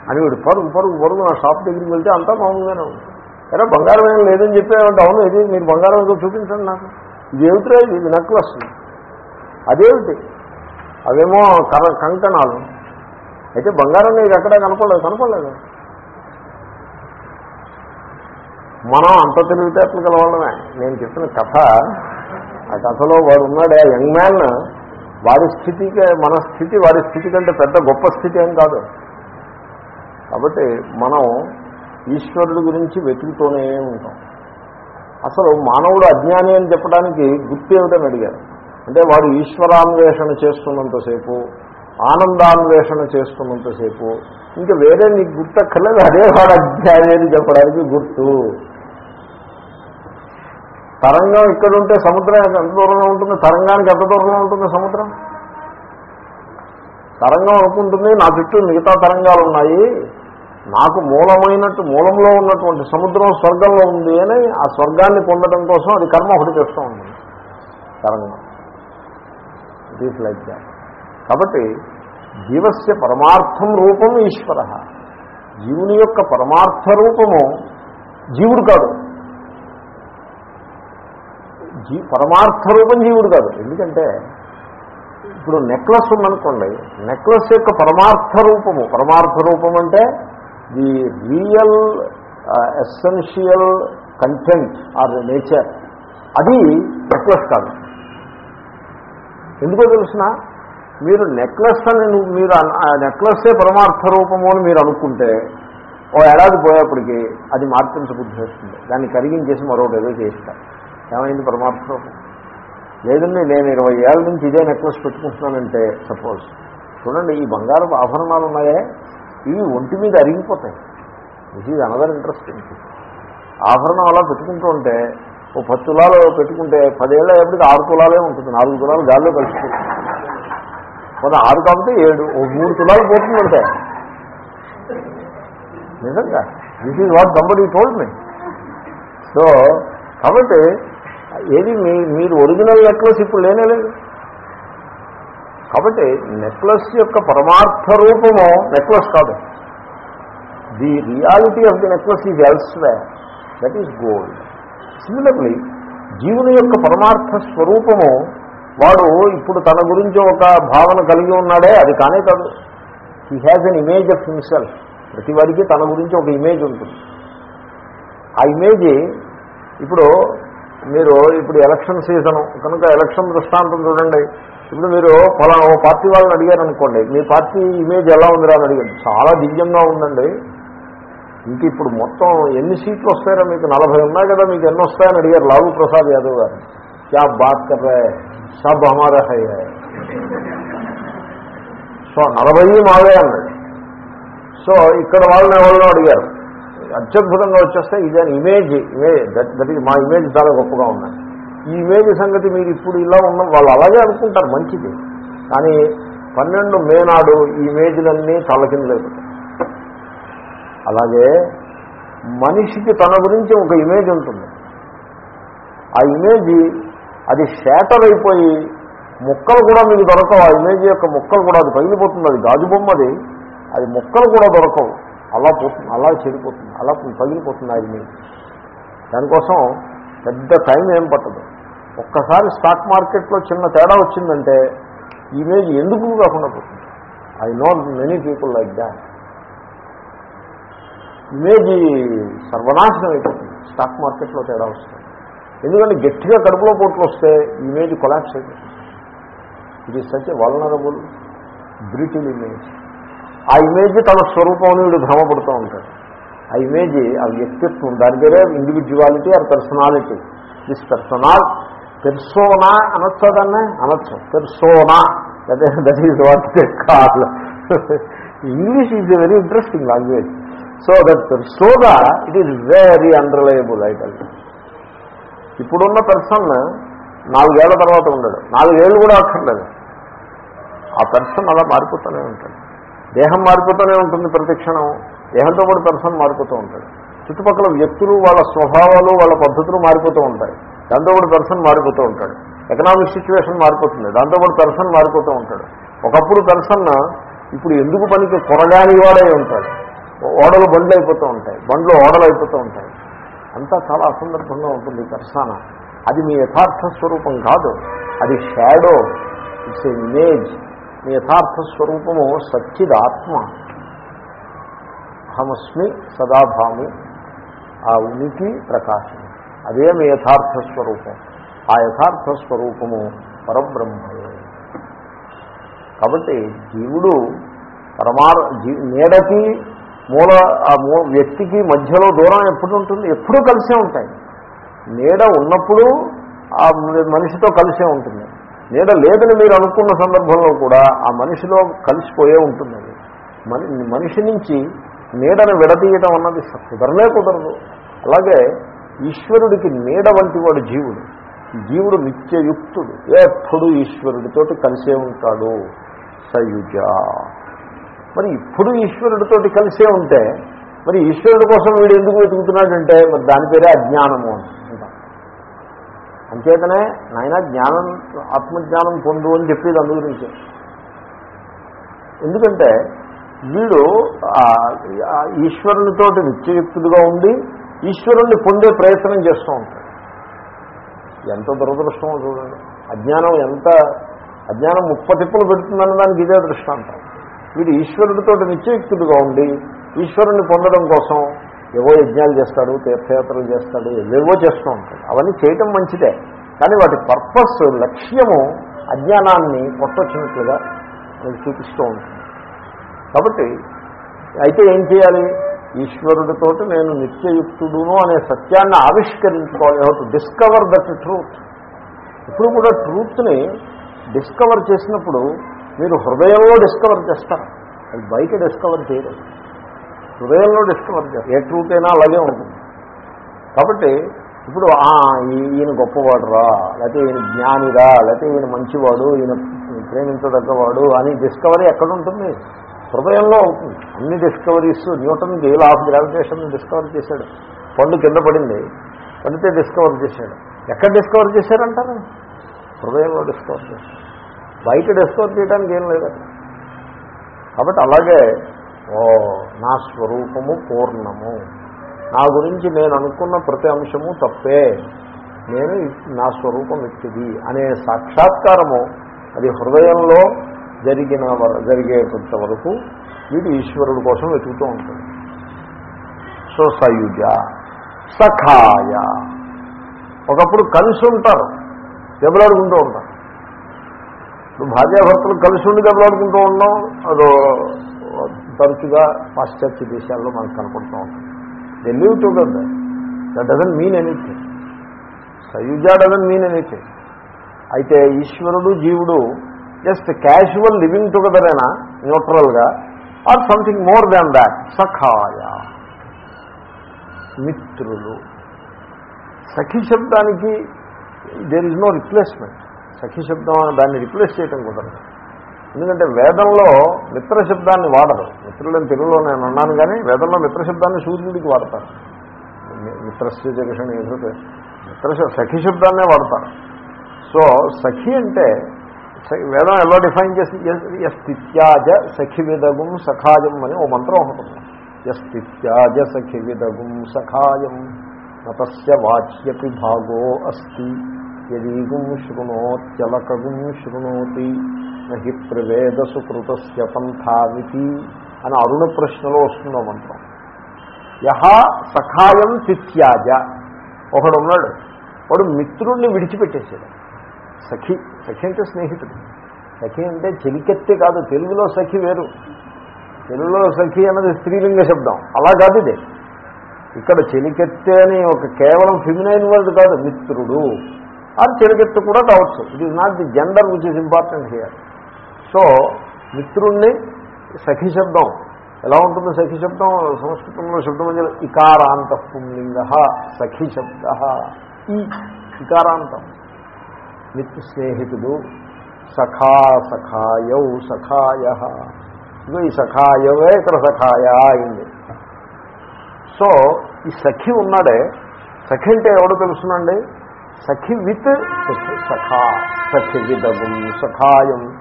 అని వీడు పరుగు పరుగు పరుగు నా షాప్ దగ్గరికి వెళ్తే అంతా మామూలుగానే ఉంది ఎరా బంగారం ఏం లేదని చెప్పారంటే అవును ఇది మీరు బంగారం ఏదో చూపించండి నాకు. ఇది ఏమిట్రా ఇది? నెక్లెస్ అదేమిటి? అవేమో కర కంకణాలు. అయితే బంగారం నీకు ఎక్కడ కనపడలేదు కనపడలేదు. మనం అంత తెలివితేటలు కలవాళ్ళమే నేను చెప్పిన కథ ఆ కథలో వాడు ఉన్నాడే యంగ్ మ్యాన్. వాడి స్థితికి మన స్థితి వాడి స్థితి కంటే పెద్ద గొప్ప స్థితి ఏం కాదు. కాబట్టి మనం ఈశ్వరుడి గురించి వెతుకుతూనే ఉంటాం. అసలు మానవుడు అజ్ఞాని అని చెప్పడానికి గుర్తు ఏమిటని అడిగారు. అంటే వాడు ఈశ్వరాన్వేషణ చేస్తున్నంతసేపు ఆనందాన్వేషణ చేస్తున్నంతసేపు ఇంకా వేరే నీకు గుర్తక్కర్లేదు అదే వాడు అజ్ఞాని అని చెప్పడానికి గుర్తు. తరంగం ఇక్కడ ఉంటే సముద్రం ఎంత దూరంలో ఉంటుంది? తరంగానికి ఎంత దూరంలో ఉంటుంది సముద్రం? తరంగం అనుకుంటుంది నా చుట్టూ మిగతా తరంగాలు ఉన్నాయి నాకు మూలమైనట్టు మూలంలో ఉన్నటువంటి సముద్రం స్వర్గంలో ఉంది అని ఆ స్వర్గాన్ని పొందడం కోసం అది కర్మ ఒకటి చేస్తూ ఉంది. తరంగం. ఇట్ ఈస్ లైక్ దాట్ కాబట్టి జీవస్య పరమార్థం రూపం ఈశ్వర. జీవుని యొక్క పరమార్థ రూపము జీవుడు కాదు. జీ పరమార్థ రూపం జీవుడు కాదు. ఎందుకంటే ఇప్పుడు నెక్లెస్ ఉందనుకోండి నెక్లెస్ యొక్క పరమార్థ రూపము పరమార్థ రూపం అంటే the real essential content or nature అది నెక్లెస్ కాదు. ఎందుకో తెలిసిన? మీరు నెక్లెస్ అని నువ్వు- మీరు ఆ నెక్లెస్సే పరమార్థ రూపము అని మీరు అనుకుంటే ఓ ఏడాది పోయేప్పటికీ అది మార్పించబుద్ధి వస్తుంది. దాన్ని కరిగించేసి మరొకటి ఏదో చేస్తారు ఏమైంది పరమార్థం? లేదండి నేను ఇరవై ఏళ్ళ నుంచి ఇదే నెక్లెస్ పెట్టుకుంటున్నానంటే సపోజ్ చూడండి ఈ బంగారపు ఆభరణాలు ఉన్నాయే ఇవి ఒంటి మీద అరిగిపోతాయి. దిస్ ఈజ్ అనదర్ ఇంట్రెస్టింగ్ ఆభరణం అలా పెట్టుకుంటూ ఉంటే ఓ పది తులాలు పెట్టుకుంటే పదేళ్ళ ఎప్పటికి ఆరు తులాలే ఉంటుంది నాలుగు తులాలు గాల్లో కలిసిపోతుంది కొంత ఆరు కాబట్టి ఏడు ఓ మూడు తులాలు పోతుంది పెడతాయి నిజంగా. దిస్ ఈజ్ వాట్ దంబడి టోల్డ్ మీ సో కాబట్టి ఏది మీ మీరు ఒరిజినల్ నెక్లెస్ ఇప్పుడు లేనే లేదు. కాబట్టి నెక్లెస్ యొక్క పరమార్థ రూపము నెక్లెస్ కాదు. The reality of the necklace is elsewhere that is gold similarly జీవుని యొక్క పరమార్థ స్వరూపము వాడు ఇప్పుడు తన గురించి ఒక భావన కలిగి ఉన్నాడే అది కానే కాదు. He has an image of himself ప్రతి వారికి తన గురించి ఒక ఇమేజ్ ఉంటుంది. ఆ ఇమేజ్ ఇప్పుడు మీరు ఇప్పుడు ఎలక్షన్ సీజను కనుక ఎలక్షన్ దృష్టాంతం చూడండి. ఇప్పుడు మీరు ఫలానా ఓ పార్టీ వాళ్ళని అడిగారు అనుకోండి మీ పార్టీ ఇమేజ్ ఎలా ఉందిరా అని అడిగారు. చాలా దివ్యంగా ఉందండి. ఇంక ఇప్పుడు మొత్తం ఎన్ని సీట్లు వస్తాయో మీకు? నలభై ఉన్నాయి కదా మీకు ఎన్ని వస్తాయని అడిగారు లాలూ ప్రసాద్ యాదవ్ గారు. క్యా బాత్ కర్ రే? సబ్ హమారా హై హై. సో నలభై మావే అన్నాడు సో ఇక్కడ వాళ్ళని ఎవరినో అడిగారు. అత్యద్భుతంగా వచ్చేస్తే ఇది అని ఇమేజ్ ఇమేజ్ దట్ దట్ మా ఇమేజ్ చాలా గొప్పగా ఉన్నాయి ఈ ఇమేజ్ సంగతి మీరు ఇప్పుడు ఇలా ఉన్న వాళ్ళు అలాగే అనుకుంటారు మంచిది. కానీ పన్నెండు మే నాడు ఈ ఇమేజ్లన్నీ తలకిందలేకపోతాయి అలాగే మనిషికి తన గురించి ఒక ఇమేజ్ ఉంటుంది. ఆ ఇమేజ్ అది షేటర్ అయిపోయి ముక్కలు కూడా మీకు దొరకవు. ఆ ఇమేజ్ యొక్క ముక్కలు కూడా అది పగిలిపోతుంది అది గాజు బొమ్మది అది ముక్కలు కూడా దొరకవు. అలా పోతుంది అలా చెడిపోతుంది అలా పగిలిపోతుంది ఆ దానికోసం పెద్ద టైం ఏం పట్టదు. ఒక్కసారి స్టాక్ మార్కెట్లో చిన్న తేడా వచ్చిందంటే ఇమేజ్ ఎందుకు కాకుండా పోతుంది? I know many people like that image సర్వనాశనం అయిపోతుంది. స్టాక్ మార్కెట్లో తేడా వస్తుంది. ఎందుకంటే గట్టిగా కడుపులో పోట్లు వస్తే ఇమేజ్ కొలాప్స్ అయిపోతుంది ఇది సచ్ వలనరబుల్ బ్రిటిల్ ఇమేజ్ ఆ ఇమేజ్ తన స్వరూపం వీడు భ్రమపడుతూ ఉంటాడు. ఆ ఇమేజ్ ఆ వ్యక్తిత్వం దాని పేరే individuality or personality this personal persona అనొచ్చా. దాన్ని అనొచ్చు persona that is what call English is a very interesting language so that పెర్సోగా it is very unreliable ఐటల్ ఇప్పుడున్న పర్సన్ నాలుగేళ్ళ తర్వాత ఉండడు. నాలుగేళ్ళు కూడా అక్కర్లేదు. ఆ పర్సన్ అలా మారిపోతూనే ఉంటాడు. దేహం మారిపోతూనే ఉంటుంది ప్రతిక్షణం దేహంతో పాటు పర్సన్ మారిపోతూ ఉంటాడు. చుట్టుపక్కల వ్యక్తులు వాళ్ళ స్వభావాలు వాళ్ళ పద్ధతులు మారిపోతూ ఉంటాయి. దాంతో పాటు పర్సన్ మారిపోతూ ఉంటాడు. ఎకనామిక్ సిచ్యువేషన్ మారిపోతుంది. దాంతో పాటు పర్సన్ మారిపోతూ ఉంటాడు. ఒకప్పుడు పర్సన్ ఇప్పుడు ఎందుకు పనికి కొరగాని వాడై ఉంటాడు? ఓడలు బండ్లు అయిపోతూ ఉంటాయి. బండ్లు ఓడలు అయిపోతూ ఉంటాయి. అంతా చాలా అసందర్భంగా ఉంటుంది దర్శన అది మీ యథార్థ స్వరూపం కాదు. అది షాడో ఇట్స్ ఏ ఇమేజ్ యథార్థ స్వరూపము సచ్చిదాత్మ. అహమస్మి సదాభామి ఆ ఉనికి ప్రకాశం. అదే మీ యథార్థ స్వరూపం ఆ యథార్థ స్వరూపము పరబ్రహ్మయే. కాబట్టి జీవుడు పరమార్ జీ నీడకి మూల ఆ మూ వ్యక్తికి మధ్యలో దూరం ఎప్పుడు ఉంటుంది? ఎప్పుడూ కలిసే ఉంటాయి. నీడ ఉన్నప్పుడు ఆ మనిషితో కలిసే ఉంటుంది. నీడ లేదని మీరు అనుకున్న సందర్భంలో కూడా ఆ మనిషిలో కలిసిపోయే ఉంటుంది మని మనిషి నుంచి నీడను విడదీయటం అన్నది కుదరలే కుదరదు. అలాగే ఈశ్వరుడికి నీడ వంటి వాడు జీవుడు. జీవుడు నిత్యయుక్తుడు. ఎప్పుడు ఈశ్వరుడితోటి కలిసే ఉంటాడు? సయుజ. మరి ఇప్పుడు ఈశ్వరుడితోటి కలిసే ఉంటే మరి ఈశ్వరుడి కోసం వీడు ఎందుకు వెతుకుతున్నాడంటే మరి దాని పేరే అజ్ఞానము అని అంచేతనే నాయన జ్ఞానం ఆత్మజ్ఞానం పొందు అని చెప్పేది అందు ఎందుకంటే వీడు ఈశ్వరునితో ఈశ్వరునితోటి నిత్యయుక్తుడుగా ఉండి ఈశ్వరుణ్ణి పొందే ప్రయత్నం చేస్తూ ఉంటాడు. ఎంత దురదృష్టమో చూడండి. అజ్ఞానం ఎంత అజ్ఞానం ముప్పతిప్పులు పెడుతుందన్న దానికి ఇదే దృష్టాంతం. వీడు ఈశ్వరుడితో నిత్యయుక్తుడుగా ఉండి ఈశ్వరుణ్ణి పొందడం కోసం ఏవో యజ్ఞాలు చేస్తాడు తీర్థయాత్రలు చేస్తాడు ఏవేవో చేస్తూ ఉంటాడు. అవన్నీ చేయటం మంచిదే. కానీ వాటి పర్పస్ లక్ష్యము అజ్ఞానాన్ని కొట్టొచ్చినట్లుగా మనకి చూపిస్తూ ఉంటుంది. కాబట్టి అయితే ఏం చేయాలి? ఈశ్వరుడితో నేను నిత్యయుక్తుడును అనే సత్యాన్ని ఆవిష్కరించుకోవాలి. How to discover that truth. ఇప్పుడు కూడా ట్రూత్ని డిస్కవర్ చేసినప్పుడు మీరు హృదయంలో డిస్కవర్ చేస్తారు. అది బయట డిస్కవర్ చేయలేదు హృదయంలో డిస్కవర్ చేస్తారు ఏ ట్రూత్ అయినా అలాగే ఉంటుంది. కాబట్టి ఇప్పుడు ఈ- ఈయన గొప్పవాడురా లేకపోతే ఈయన జ్ఞానిరా లేకపోతే ఈయన మంచివాడు ఈయన ప్రేమించదగ్గవాడు అని డిస్కవరీ ఎక్కడ ఉంటుంది? హృదయంలో అవుతుంది అన్ని డిస్కవరీస్ న్యూటన్ గేల్ ఆఫ్ గ్రావిటేషన్ డిస్కవర్ చేశాడు. పండు కింద పడింది పడితే డిస్కవర్ చేశాడు. ఎక్కడ డిస్కవర్ చేశారంటారు? హృదయంలో డిస్కవర్ చేశాడు. బయట డిస్కవర్ చేయడానికి ఏం లేదు. కాబట్టి అలాగే ఓ నా స్వరూపము పూర్ణము. నా గురించి నేను అనుకున్న ప్రతి అంశము తప్పే. నేను నా స్వరూపం ఇచ్చిది అనే సాక్షాత్కారము అది హృదయంలో జరిగిన వ- జరిగేంత వరకు వీడు ఈశ్వరుడు కోసం వెతుకుతూ ఉంటుంది సో సయుజ సఖాయ. ఒకప్పుడు కలిసి ఉంటారు దెబ్బలాడుకుంటూ ఉంటారు. ఇప్పుడు భార్యాభర్తలు కలిసి ఉండి దెబ్బలాడుకుంటూ ఉన్నాం అదో తరచుగా పాశ్చాత్య దేశాల్లో మనకు కనపడుతూ ఉంటుంది they live together that doesn't mean anything సయుజ doesn't mean anything అయితే ఈశ్వరుడు జీవుడు జస్ట్ క్యాజువల్ లివింగ్ టుగెదరేనా న్యూట్రల్గా or something more than that సఖాయ. మిత్రులు. సఖి శబ్దానికి దేర్ ఇస్ నో రిప్లేస్మెంట్ సఖి శబ్దం దాన్ని రిప్లేస్ చేయటం కుదరదు. ఎందుకంటే వేదంలో మిత్రశబ్దాన్ని వాడరు. మిత్రులని తెలుగులో నేను అన్నాను కానీ వేదంలో మిత్రశబ్దాన్ని సూర్యుడికి వాడతారు. మిత్రస్య జగషన్ ఎదురు మిత్ర సఖీ శబ్దాన్నే వాడతారు. సో సఖి అంటే స- వేదం ఎలా డిఫైన్ చేసి ఎస్తిత్యాజ సఖి విదగుం సఖాయం అని ఓ మంత్రం ఒకటి ఎస్తిత్యాజ సఖి విదగుం సఖాయం నతస్య వాచ్యపి భాగో అస్తి. యదీగుం శృణోత్యలకగుం శృణోతి. నహి ప్రవేద సుకృతస్య పంథామితి అని అరుణ ప్రశ్నలో వస్తుందో మంత్రం. యహ సఖాయం తిత్యాజ. ఒకడు ఉన్నాడు వాడు మిత్రుణ్ణి విడిచిపెట్టేశాడు. సఖి సఖి అంటే స్నేహితుడు. సఖి అంటే చెలికెత్తి కాదు తెలుగులో సఖి వేరు. తెలుగులో సఖి అన్నది స్త్రీలింగ శబ్దం. అలా కాదు ఇది. ఇక్కడ చెలికెత్తే అని ఒక కేవలం ఫిమినైన్ వర్డ్ కాదు మిత్రుడు. అది చెలికెత్తు కూడా కావచ్చు. It is not the gender which is important here so మిత్రుణ్ణి సఖి శబ్దం. ఎలా ఉంటుంది సఖి శబ్దం? సంస్కృతంలో శబ్దం అంటే ఇకారాంత పుంలింగ సఖి శబ్ద. ఈ ఇకారాంతం. మిత్రు స్నేహితుడు సఖా సఖాయౌ సఖాయ. ఇదో ఈ సఖాయవే ఇక్కడ సఖాయ అయింది. సో ఈ సఖి ఉన్నాడే. సఖి అంటే ఎవడో తెలుసునండి? సఖి విత్ సఖా సఖి విదగం సఖాయం.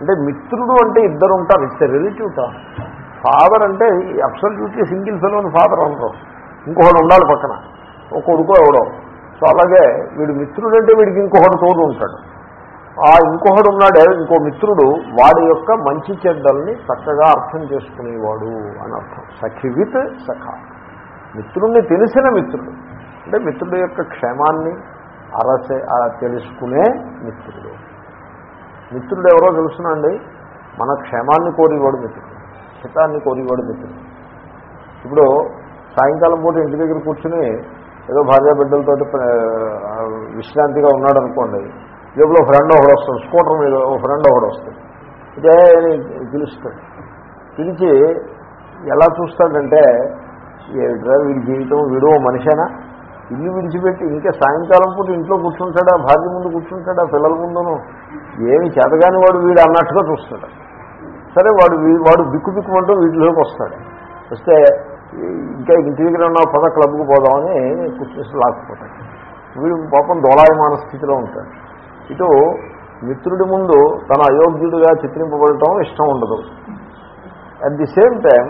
అంటే మిత్రుడు అంటే ఇద్దరు ఉంటారు ఇట్స్ రిలేటివ్ టర్మ్ ఫాదర్ అంటే అబ్సల్యూట్లీ సింగిల్ ఫెలోని ఫాదర్ అనరు ఇంకొకడు ఉండాలి పక్కన. ఒక కొడుకో ఎవడో. సో అలాగే వీడు మిత్రుడు అంటే వీడికి ఇంకొకడు తోడు ఉంటాడు. ఆ ఇంకొకడు ఉన్నాడే ఇంకో మిత్రుడు వాడి యొక్క మంచి చెడ్డల్ని చక్కగా అర్థం చేసుకునేవాడు అని అర్థం. సఖివిత్ సఖ. మిత్రుణ్ణి తెలిసిన మిత్రుడు. అంటే మిత్రుడు యొక్క క్షేమాన్ని అరసే తెలుసుకునే మిత్రుడు. మిత్రుడు ఎవరో తెలుసునండి మన క్షేమాన్ని కోరేవాడు మిత్రుడు హితాన్ని కోరేవాడు మిత్రుడు. ఇప్పుడు సాయంకాలం పూట ఇంటి దగ్గర కూర్చుని ఏదో భార్య బిడ్డలతో విశ్రాంతిగా ఉన్నాడు అనుకోండి జేబులో ఫ్రెండ్ ఒకడు వస్తాడు స్కూటర్ మీద ఒక ఫ్రెండ్ ఒకడు వస్తాడు. ఇదే అని పిలుస్తాడు. పిలిచి ఎలా చూస్తాడంటే వీడి జీవితం వీడు మనిషేనా? ఇల్లు విడిచిపెట్టి ఇంకా సాయంకాలం పూట ఇంట్లో కూర్చుంటాడా భార్య ముందు కూర్చుంటాడా పిల్లల ముందును? ఏమి చేతగాని వాడు వీడు అన్నట్టుగా చూస్తాడు. సరే వాడు వాడు బిక్కు బిక్కుమంటూ వీటిలోకి వస్తాడు. వస్తే ఇంకా ఇంటి దగ్గర ఉన్న పద క్లబ్కు పోదామని కూర్చేసి లాక్కుపోతాడు. వీడు పాపం దోళాయమాన స్థితిలో ఉంటాడు. ఇటు మిత్రుడి ముందు తన అయోగ్యుడిగా చిత్రింపబడటం ఇష్టం ఉండదు. అట్ ది సేమ్ టైం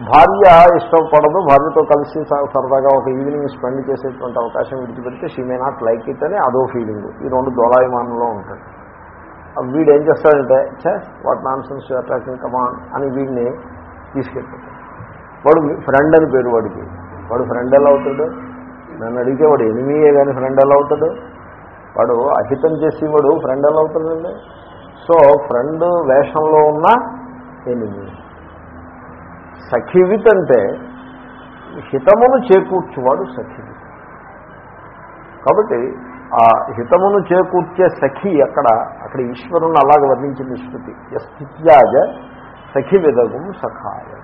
భార్య ఇష్టపడదు భార్యతో కలిసి స- సరదాగా ఒక ఈవినింగ్ స్పెండ్ చేసేటువంటి అవకాశం విడిచిపెడితే she may not like it అని అదో ఫీలింగ్ ఈ రెండు దోళాయమానంలో ఉంటాడు వీడు ఏం చేస్తాడంటే చే what nonsense talking come on అని వీడిని తీసుకెళ్తాడు వాడు ఫ్రెండ్ అని పేరు వాడికి. వాడు ఫ్రెండ్ ఎలా అవుతాడు? నన్ను అడిగితే వాడు ఎనిమియే కానీ ఫ్రెండ్ ఎలా అవుతాడు? వాడు అహితం చేసి వాడు ఫ్రెండ్ ఎలా అవుతాడండి? సో ఫ్రెండ్ వేషంలో ఉన్న ఎనిమిది సఖివిత్ అంటే హితమును చేకూర్చువాడు సఖివిత్. కాబట్టి ఆ హితమును చేకూర్చే సఖి అక్కడ అక్కడ ఈశ్వరుని అలాగ వర్ణించింది శృతి. స్థిత్యాజ సఖి విదగం సఖాయ.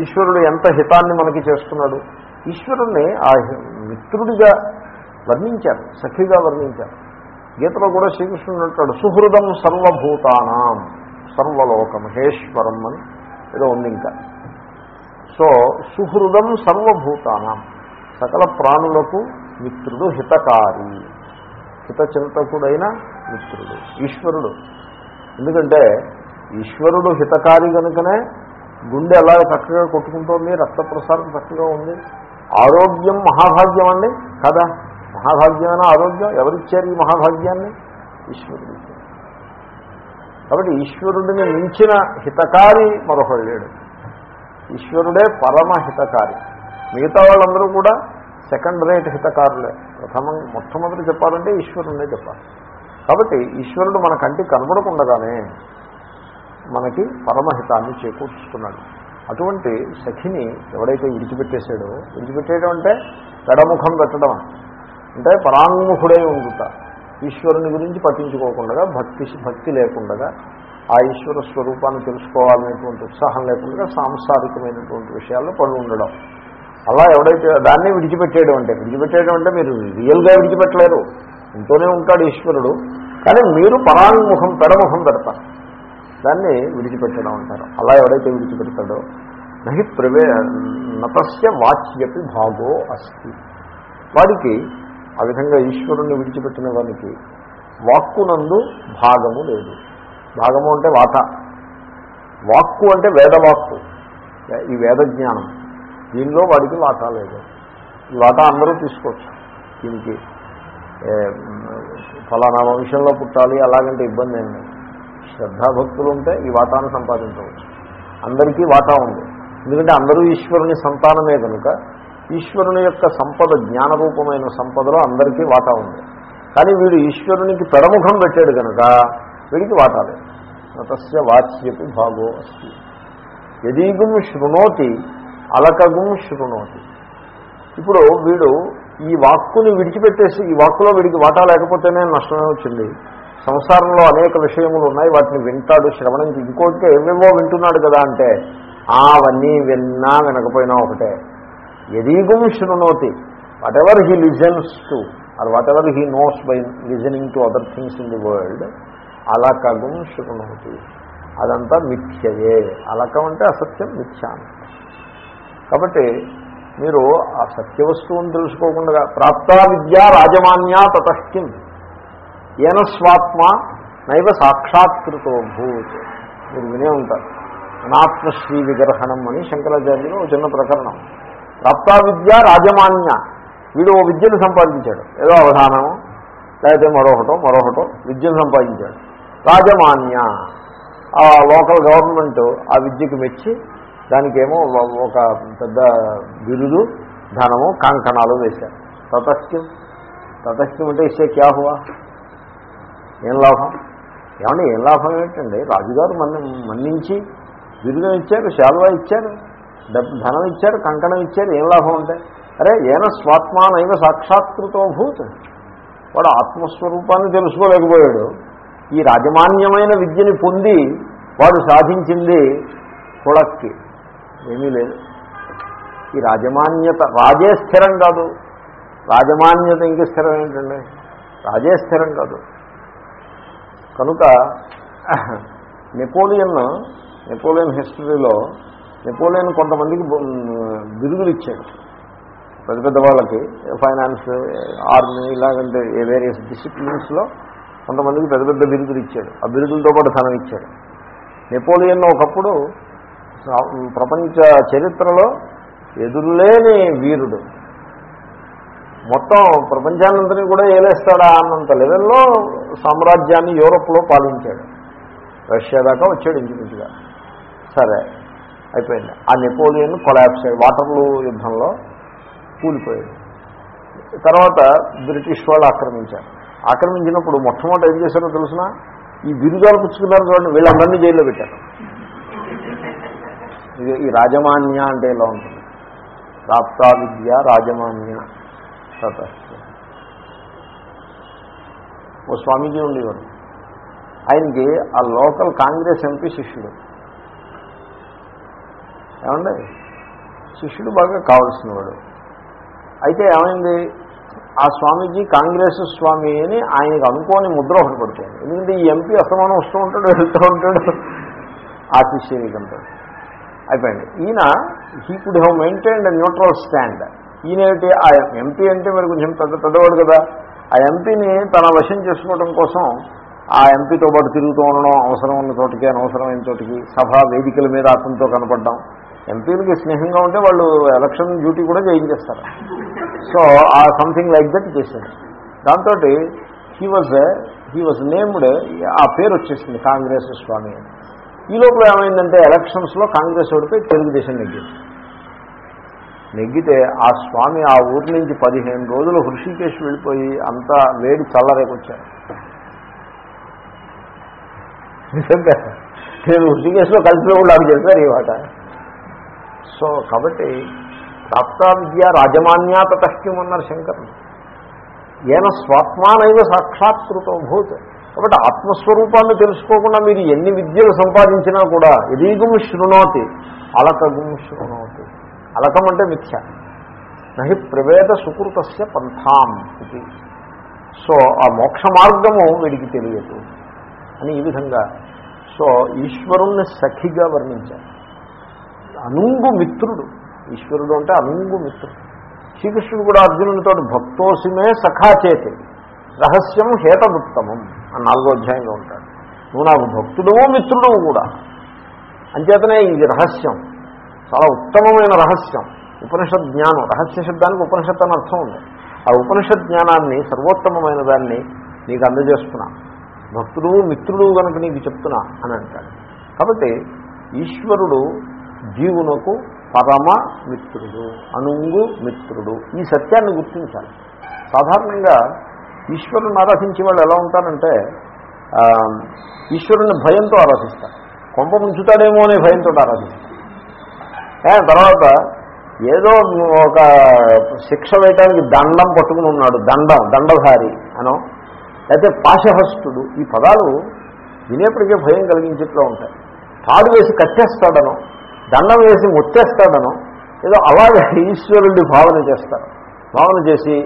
ఈశ్వరుడు ఎంత హితాన్ని మనకి చేస్తున్నాడు? ఈశ్వరుణ్ణి ఆ హి- మిత్రుడిగా వర్ణించారు సఖిగా వర్ణించారు. గీతలో కూడా శ్రీకృష్ణుడు అంటాడు సుహృదం సర్వభూతానాం సర్వలోకమహేశ్వరం అని. ఏదో ఉంది ఇంకా. సో సుహృదం సర్వభూతానం. సకల ప్రాణులకు మిత్రుడు హితకారి. హితచింతకుడైన మిత్రుడు ఈశ్వరుడు. ఎందుకంటే ఈశ్వరుడు హితకారి కనుకనే గుండె ఎలా చక్కగా కొట్టుకుంటోంది రక్త ప్రసారం చక్కగా ఉంది. ఆరోగ్యం మహాభాగ్యం అండి కదా? మహాభాగ్యమైన ఆరోగ్యం ఎవరిచ్చారు ఈ మహాభాగ్యాన్ని? ఈశ్వరుడు. కాబట్టి ఈశ్వరుడిని మించిన హితకారి మరొకడు లేడు. ఈశ్వరుడే పరమ హితకారి. మిగతా వాళ్ళందరూ కూడా సెకండ్ రేట్ హితకారులే. ప్రథమం మొట్టమొదటి చెప్పాలంటే ఈశ్వరుడే చెప్పాలి. కాబట్టి ఈశ్వరుడు మన కంటికి కనబడకుండగానే మనకి పరమహితాన్ని చేకూర్చుకున్నాడు. అటువంటి సఖిని ఎవడైతే విడిచిపెట్టేశాడో విడిచిపెట్టేయడం అంటే పెడముఖం పెట్టడం అంటే పరాంగుముఖుడై ఉండుట. ఈశ్వరుని గురించి పట్టించుకోకుండా భక్తి భక్తి లేకుండా ఆ ఈశ్వర స్వరూపాన్ని తెలుసుకోవాలనేటువంటి ఉత్సాహం లేకుండా సాంసారికమైనటువంటి విషయాల్లో పడి ఉండడం. అలా ఎవడైతే దాన్ని విడిచిపెట్టేయడం అంటే విడిచిపెట్టేయడం అంటే మీరు రియల్గా విడిచిపెట్టలేరు. ఇంట్లోనే ఉంటాడు ఈశ్వరుడు. కానీ మీరు పరాంగుముఖం పెడముఖం పెడతారు. దాన్ని విడిచిపెట్టడం అంటారు. అలా ఎవడైతే విడిచిపెడతాడో నహి ప్రవే నతస్య వాచ్యపి భాగో అస్తి. వాడికి ఆ విధంగా ఈశ్వరుణ్ణి విడిచిపెట్టిన వానికి వాక్కునందు భాగము లేదు. భాగము అంటే వాత వాక్కు అంటే వేదవాక్కు. ఈ వేద జ్ఞానం దీనిలో వాడికి వాటా లేదు. ఈ వాటా అందరూ తీసుకోవచ్చు. దీనికి ఫలానా వంశంలో పుట్టాలి అలాగంటే ఇబ్బంది ఏం లేదు. శ్రద్ధాభక్తులు ఉంటే ఈ వాటాను సంపాదించవచ్చు. అందరికీ వాటా ఉంది. ఎందుకంటే అందరూ ఈశ్వరుని సంతానమే కనుక ఈశ్వరుని యొక్క సంపద జ్ఞానరూపమైన సంపదలో అందరికీ వాటా ఉంది. కానీ వీడు ఈశ్వరునికి పెడముఖం పెట్టాడు కనుక వీడికి వాటా నతస్య వాచ్యపి భాగో అస్తి. యదీగుం శృణోతి అలకగుం శృణోతి. ఇప్పుడు వీడు ఈ వాక్కుని విడిచిపెట్టేసి ఈ వాక్కులో వీడికి వాటా లేకపోతేనే నష్టమే వచ్చింది. సంసారంలో అనేక విషయములు ఉన్నాయి వాటిని వింటాడు శ్రవణం చే- ఇంకోటి ఏవేవో వింటున్నాడు కదా అంటే "ఆ, అవన్నీ విన్నా వినకపోయినా ఒకటే. ఎదీగుం శృణోతి whatever he listens to or whatever he knows by listening to other things in the world అలకగుం శృణోతి అదంతా మిథ్యయే. అలకం అంటే అసత్యం మిథ్య కాబట్టి మీరు ఆ సత్య వస్తువుని తెలుసుకోకుండా ప్రాప్తా విద్య రాజమాన్యా తతఃకిం. ఏన స్వాత్మ నైవ సాక్షాత్కృతో భూత్. మీరు వినే ఉంటారు. అనాత్మశ్రీ విగ్రహణం అని శంకరాచార్యులు ఒక చిన్న ప్రకరణం. ప్రాప్తా విద్య రాజమాన్య. వీడు ఓ విద్యను సంపాదించాడు. ఏదో అవధానము లేకపోతే మరొకటో మరొకటో విద్యను సంపాదించాడు. రాజమాన్య. ఆ లోకల్ గవర్నమెంట్ ఆ విద్యకు మెచ్చి దానికేమో ఒక- పెద్ద బిరుదు ధనము కంకణాలు వేశారు. తతస్థ్యం తతస్థ్యం అంటే ఇస్తే క్యా హువా? ఏం లాభం? ఏమంటే ఏం లాభం ఏంటండి రాజుగారు మన మన్నించి బిరుదం ఇచ్చారు శాలువా ఇచ్చారు డబ్బు ధనం ఇచ్చారు కంకణం ఇచ్చారు ఏం లాభం ఉంటే అరే ఏన స్వాత్మానైన సాక్షాత్కృతో భూత్. వాడు ఆత్మస్వరూపాన్ని తెలుసుకోలేకపోయాడు. ఈ రాజమాన్యమైన విద్యని పొంది వాడు సాధించింది కుళక్కి ఏమీ లేదు. ఈ రాజమాన్యత రాజే స్థిరం కాదు. రాజమాన్యత ఇంక స్థిరం ఏంటండి? రాజే స్థిరం కాదు. కనుక నెపోలియన్ నెపోలియన్ హిస్టరీలో నెపోలియన్ కొంతమందికి బిరుదులు ఇచ్చాడు. పెద్ద పెద్ద వాళ్ళకి ఫైనాన్స్ ఆర్మీ ఇలాగంటే ఏ వేరియస్ డిసిప్లిన్స్లో కొంతమందికి పెద్ద పెద్ద బిరుదులు ఇచ్చాడు. ఆ బిరుదులతో పాటు ధనం ఇచ్చాడు. నెపోలియన్ ఒకప్పుడు ప్రపంచ చరిత్రలో ఎదురులేని వీరుడు. మొత్తం ప్రపంచానంతని కూడా ఏలేస్తాడా అన్నంత లెవెల్లో సామ్రాజ్యాన్ని యూరోప్లో పాలించాడు. రష్యా దాకా వచ్చాడు ఇంచుమించుగా. సరే అయిపోయింది. ఆ నెపోలియన్ కొలాప్స్ అయ్యి వాటర్లూ యుద్ధంలో కూలిపోయాడు. తర్వాత బ్రిటిష్ వాళ్ళు ఆక్రమించారు. ఆక్రమించినప్పుడు మొట్టమొదటి ఏం చేశారో తెలిసిన? ఈ బిరుదాలు పుచ్చుకున్నారు చూడండి వీళ్ళందరినీ జైల్లో పెట్టారు. ఈ రాజమాన్య అంటే ఇలా ఉంటుంది? ప్రాప్తా విద్య రాజమాన్య ఓ స్వామీజీ ఉండేవారు. ఆయనకి ఆ లోకల్ కాంగ్రెస్ ఎంపీ శిష్యుడు. ఏమండి? శిష్యుడు బాగా కావలసిన వాడు అయితే ఏమైంది? ఆ స్వామీజీ కాంగ్రెస్ స్వామి అని ఆయనకు అనుకోని ముద్ర ఒకటి పడుతుంది ఎందుకంటే ఈ ఎంపీ అసమానం వస్తూ ఉంటాడు వెళ్తూ ఉంటాడు. ఆ శిష్యునికంతా అయిపోయింది. ఈయన he could have maintained neutral stand ఈయనేమిటి ఆ ఎంపీ అంటే మరి కొంచెం పెద్ద పెద్దవాడు కదా. ఆ ఎంపీని తన వశం చేసుకోవడం కోసం ఆ ఎంపీతో పాటు తిరుగుతూ ఉండడం అవసరం ఉన్న చోటికి అనవసరమైన చోటికి సభ వేదికల మీద అతనితో కనపడడం. ఎంపీలకి స్నేహంగా ఉంటే వాళ్ళు ఎలక్షన్ డ్యూటీ కూడా చేయించేస్తారు. సో ఆ సంథింగ్ లైక్ దట్ చేశాడు దాంతో he was he was named ఆ పేరు వచ్చేసింది కాంగ్రెస్ స్వామి అని. ఈ లోపల ఏమైందంటే ఎలక్షన్స్లో కాంగ్రెస్ ఓడిపోయి తెలుగుదేశం నెగ్గింది నెగ్గితే ఆ స్వామి ఆ ఊరి నుంచి పదిహేను రోజులు హృషికేశ్ వెళ్ళిపోయి అంతా వేడి చల్లరేకొచ్చారు నిజంగా నేను హృషికేశ్లో కలిసిన వాళ్ళు నాకు చెప్పారు ఈ మాట. సో కాబట్టి ప్రాప్తా విద్య రాజమాన్యా అన్నారు శంకరుడు. ఏన స్వాత్మానైవ సాక్షాత్కృతో భూత్. కాబట్టి ఆత్మస్వరూపాన్ని తెలుసుకోకుండా మీరు ఎన్ని విద్యలు సంపాదించినా కూడా ఎదీగుం శృణోతి అలకగుం శృణోతి. అలకం అంటే మిథ్య. నహి ప్రవేద సుకృతస్య పంథాం ఇది. సో ఆ మోక్ష మార్గము వీడికి తెలియదు అని ఈ విధంగా. సో ఈశ్వరుణ్ణి సఖిగా వర్ణించారు. అనుంగు మిత్రుడు. ఈశ్వరుడు అంటే అనుంగు మిత్రుడు. శ్రీకృష్ణుడు కూడా అర్జునుడితో భక్తోసిమే సఖాచేతి. రహస్యం హేతదుత్తమం అని నాలుగో అధ్యాయంలో ఉంటాడు. నువ్వు నాకు భక్తుడవు మిత్రుడవు కూడా. అంచేతనే ఇది రహస్యం. చాలా ఉత్తమమైన రహస్యం. ఉపనిషత్ జ్ఞానం. రహస్య శబ్దానికి ఉపనిషత్ అని అర్థం ఉంది. ఆ ఉపనిషత్ జ్ఞానాన్ని సర్వోత్తమమైన దాన్ని నీకు అందజేస్తున్నా. భక్తుడు మిత్రుడు కనుక నీకు చెప్తున్నా అని అంటాడు. కాబట్టి ఈశ్వరుడు జీవునకు పరమ మిత్రుడు అనుంగు మిత్రుడు. ఈ సత్యాన్ని గుర్తించాలి. సాధారణంగా ఈశ్వరుని ఆరాధించే వాళ్ళు ఎలా ఉంటారంటే ఈశ్వరుని భయంతో ఆరాధిస్తారు. కొంప ముంచుతాడేమో అనే భయంతో ఆరాధిస్తారు. తర్వాత ఏదో ఒక శిక్ష వేయటానికి దండం పట్టుకుని ఉన్నాడు దండం దండధారి అనో అయితే పాశహస్తుడు. ఈ పదాలు వినేప్పటికే భయం కలిగించేట్లో ఉంటాయి. తాడు వేసి కట్టేస్తాడనో దండం వేసి ముట్టేస్తాడనో. ఏదో అలాగే ఈశ్వరుడి భావన చేస్తాను భావన చేసి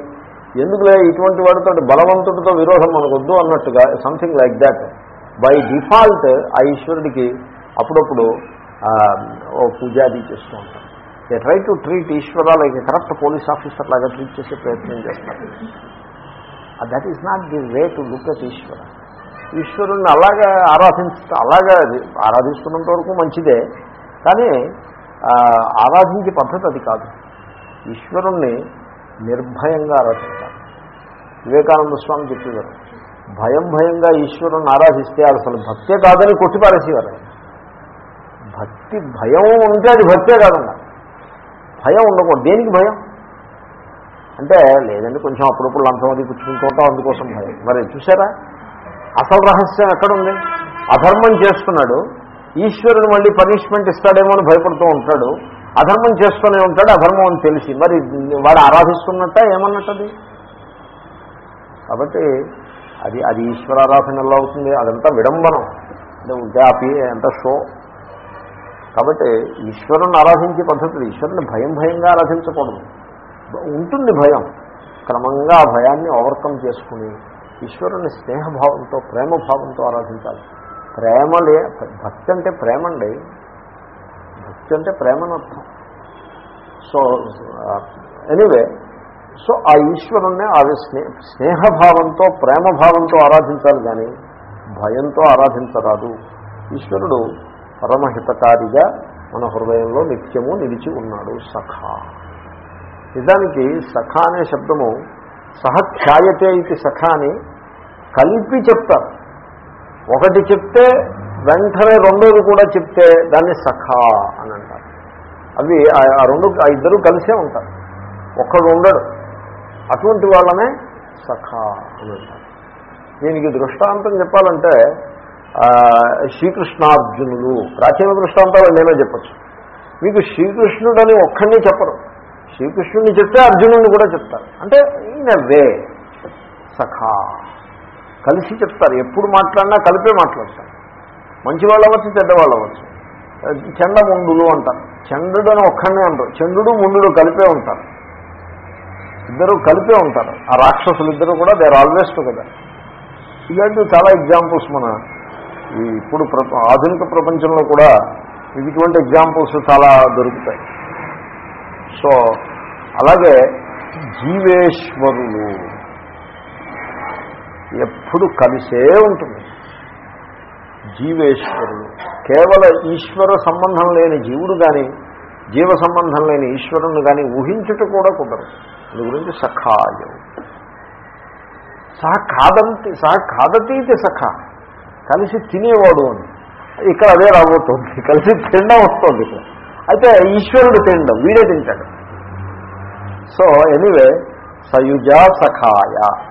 ఎందుకులే ఇటువంటి వాడితో బలవంతుడితో విరోధం మనకొద్దు? అన్నట్టుగా something like that by default ఆ ఈశ్వరుడికి అప్పుడప్పుడు ఓ పూజాది చేస్తూ ఉంటారు they try to treat Eshwara like correct police officer లాగా ట్రీట్ చేసే ప్రయత్నం చేస్తారు that is not the way to look at ఈశ్వర. ఈశ్వరుణ్ణి అలాగా ఆరాధించ అలాగా ఆరాధిస్తున్నంత వరకు మంచిదే. కానీ ఆరాధించే పద్ధతి అది కాదు. ఈశ్వరుణ్ణి నిర్భయంగా ఆరాధిస్తారు. వివేకానంద స్వామి చెప్పేవారు భయం భయంగా ఈశ్వరుణ్ణి ఆరాధిస్తే అసలు భక్తే కాదని కొట్టిపారేసేవారు. భక్తి భయం ఉంటే అది భక్తే కాదన్నా. భయం ఉండకూడదు. దేనికి భయం? అంటే లేదండి కొంచెం అప్పుడప్పుడు లంచం అది పుచ్చుకుంటుంటాం అందుకోసం భయం. మరి చూసారా? అసలు రహస్యం ఎక్కడుంది? అధర్మం చేస్తున్నాడు ఈశ్వరుడు మళ్ళీ పనిష్మెంట్ ఇస్తాడేమో అని భయపడుతూ ఉంటాడు. అధర్మం చేస్తూనే ఉంటాడు అధర్మం అని తెలిసి. మరి వాడు ఆరాధిస్తున్నట్ట ఏమన్నట్టది? కాబట్టి అది అది ఈశ్వరారాధన ఎలా అవుతుంది? అదంతా విడంబనం అంటే ఉంటే అంత షో. కాబట్టి ఈశ్వరుని ఆరాధించే పద్ధతి ఈశ్వరుని భయం భయంగా ఆరాధించకూడదు. ఉంటుంది భయం. క్రమంగా ఆ భయాన్ని ఓవర్కమ్ చేసుకుని ఈశ్వరుని స్నేహభావంతో ప్రేమభావంతో ఆరాధించాలి. ప్రేమ లే భక్తి అంటే ప్రేమ అండి భక్తి అంటే ప్రేమనర్థం. సో ఎనీవే సో ఆ ఈశ్వరుణ్ణి ఆ స్నే స్నేహభావంతో ప్రేమభావంతో ఆరాధించాలి కానీ భయంతో ఆరాధించరాదు. ఈశ్వరుడు పరమహితకారిగా మన హృదయంలో నిత్యము నిలిచి ఉన్నాడు సఖ. నిజానికి సఖ అనే శబ్దము సహఖ్యాయతే ఇది సఖ అని కలిపి చెప్తారు. ఒకటి చెప్తే వెంటనే రెండోది కూడా చెప్తే దాన్ని సఖా అని అంటారు. అవి ఆ- రెండు ఆ ఇద్దరు కలిసే ఉంటారు. ఒక్కడు ఉండడు. అటువంటి వాళ్ళనే సఖా అని అంటారు. దీనికి దృష్టాంతం చెప్పాలంటే శ్రీకృష్ణార్జునులు ప్రాచీన దృష్టాంతాలు నేనే చెప్పచ్చు. మీకు శ్రీకృష్ణుడని ఒక్కడిని చెప్పరు. శ్రీకృష్ణుడిని చెప్తే అర్జునుడిని కూడా చెప్తారు. అంటే ఇన్ ఎ వే సఖా. కలిసి చెప్తారు. ఎప్పుడు మాట్లాడినా కలిపే మాట్లాడతారు. మంచి వాళ్ళు అవ్వచ్చు చెడ్డవాళ్ళు అవ్వచ్చు. చండముండులు అంటారు. చంద్రుడు అని ఒక్కడనే ఉంటారు చంద్రుడు ముందుడు కలిపే ఉంటారు. ఇద్దరు కలిపే ఉంటారు. ఆ రాక్షసులు ఇద్దరు కూడా దే ఆర్ ఆల్వేస్ టుగెదర్ ఇలాంటివి చాలా ఎగ్జాంపుల్స్ మన ఈ ఇప్పుడు ప్ర- ఆధునిక ప్రపంచంలో కూడా ఇటువంటి ఎగ్జాంపుల్స్ చాలా దొరుకుతాయి. సో అలాగే జీవేశ్వరులు. ఎప్పుడు కలిసే ఉంటుంది. జీవేశ్వరుడు. కేవల ఈశ్వర సంబంధం లేని జీవుడు కానీ జీవ సంబంధం లేని ఈశ్వరుని కానీ ఊహించుట కూడా కుదరదు. అది గురించి సఖాయం. సహ కాదంతి సహ కాదతీతి సఖ. కలిసి తినేవాడు అని. ఇక్కడ అదే రాబోతోంది. కలిసి తినడం వస్తుంది. ఇక్కడ అయితే ఈశ్వరుడు తినడం వీడే తింటాడు. సో ఎనీవే సయుజ సఖాయ.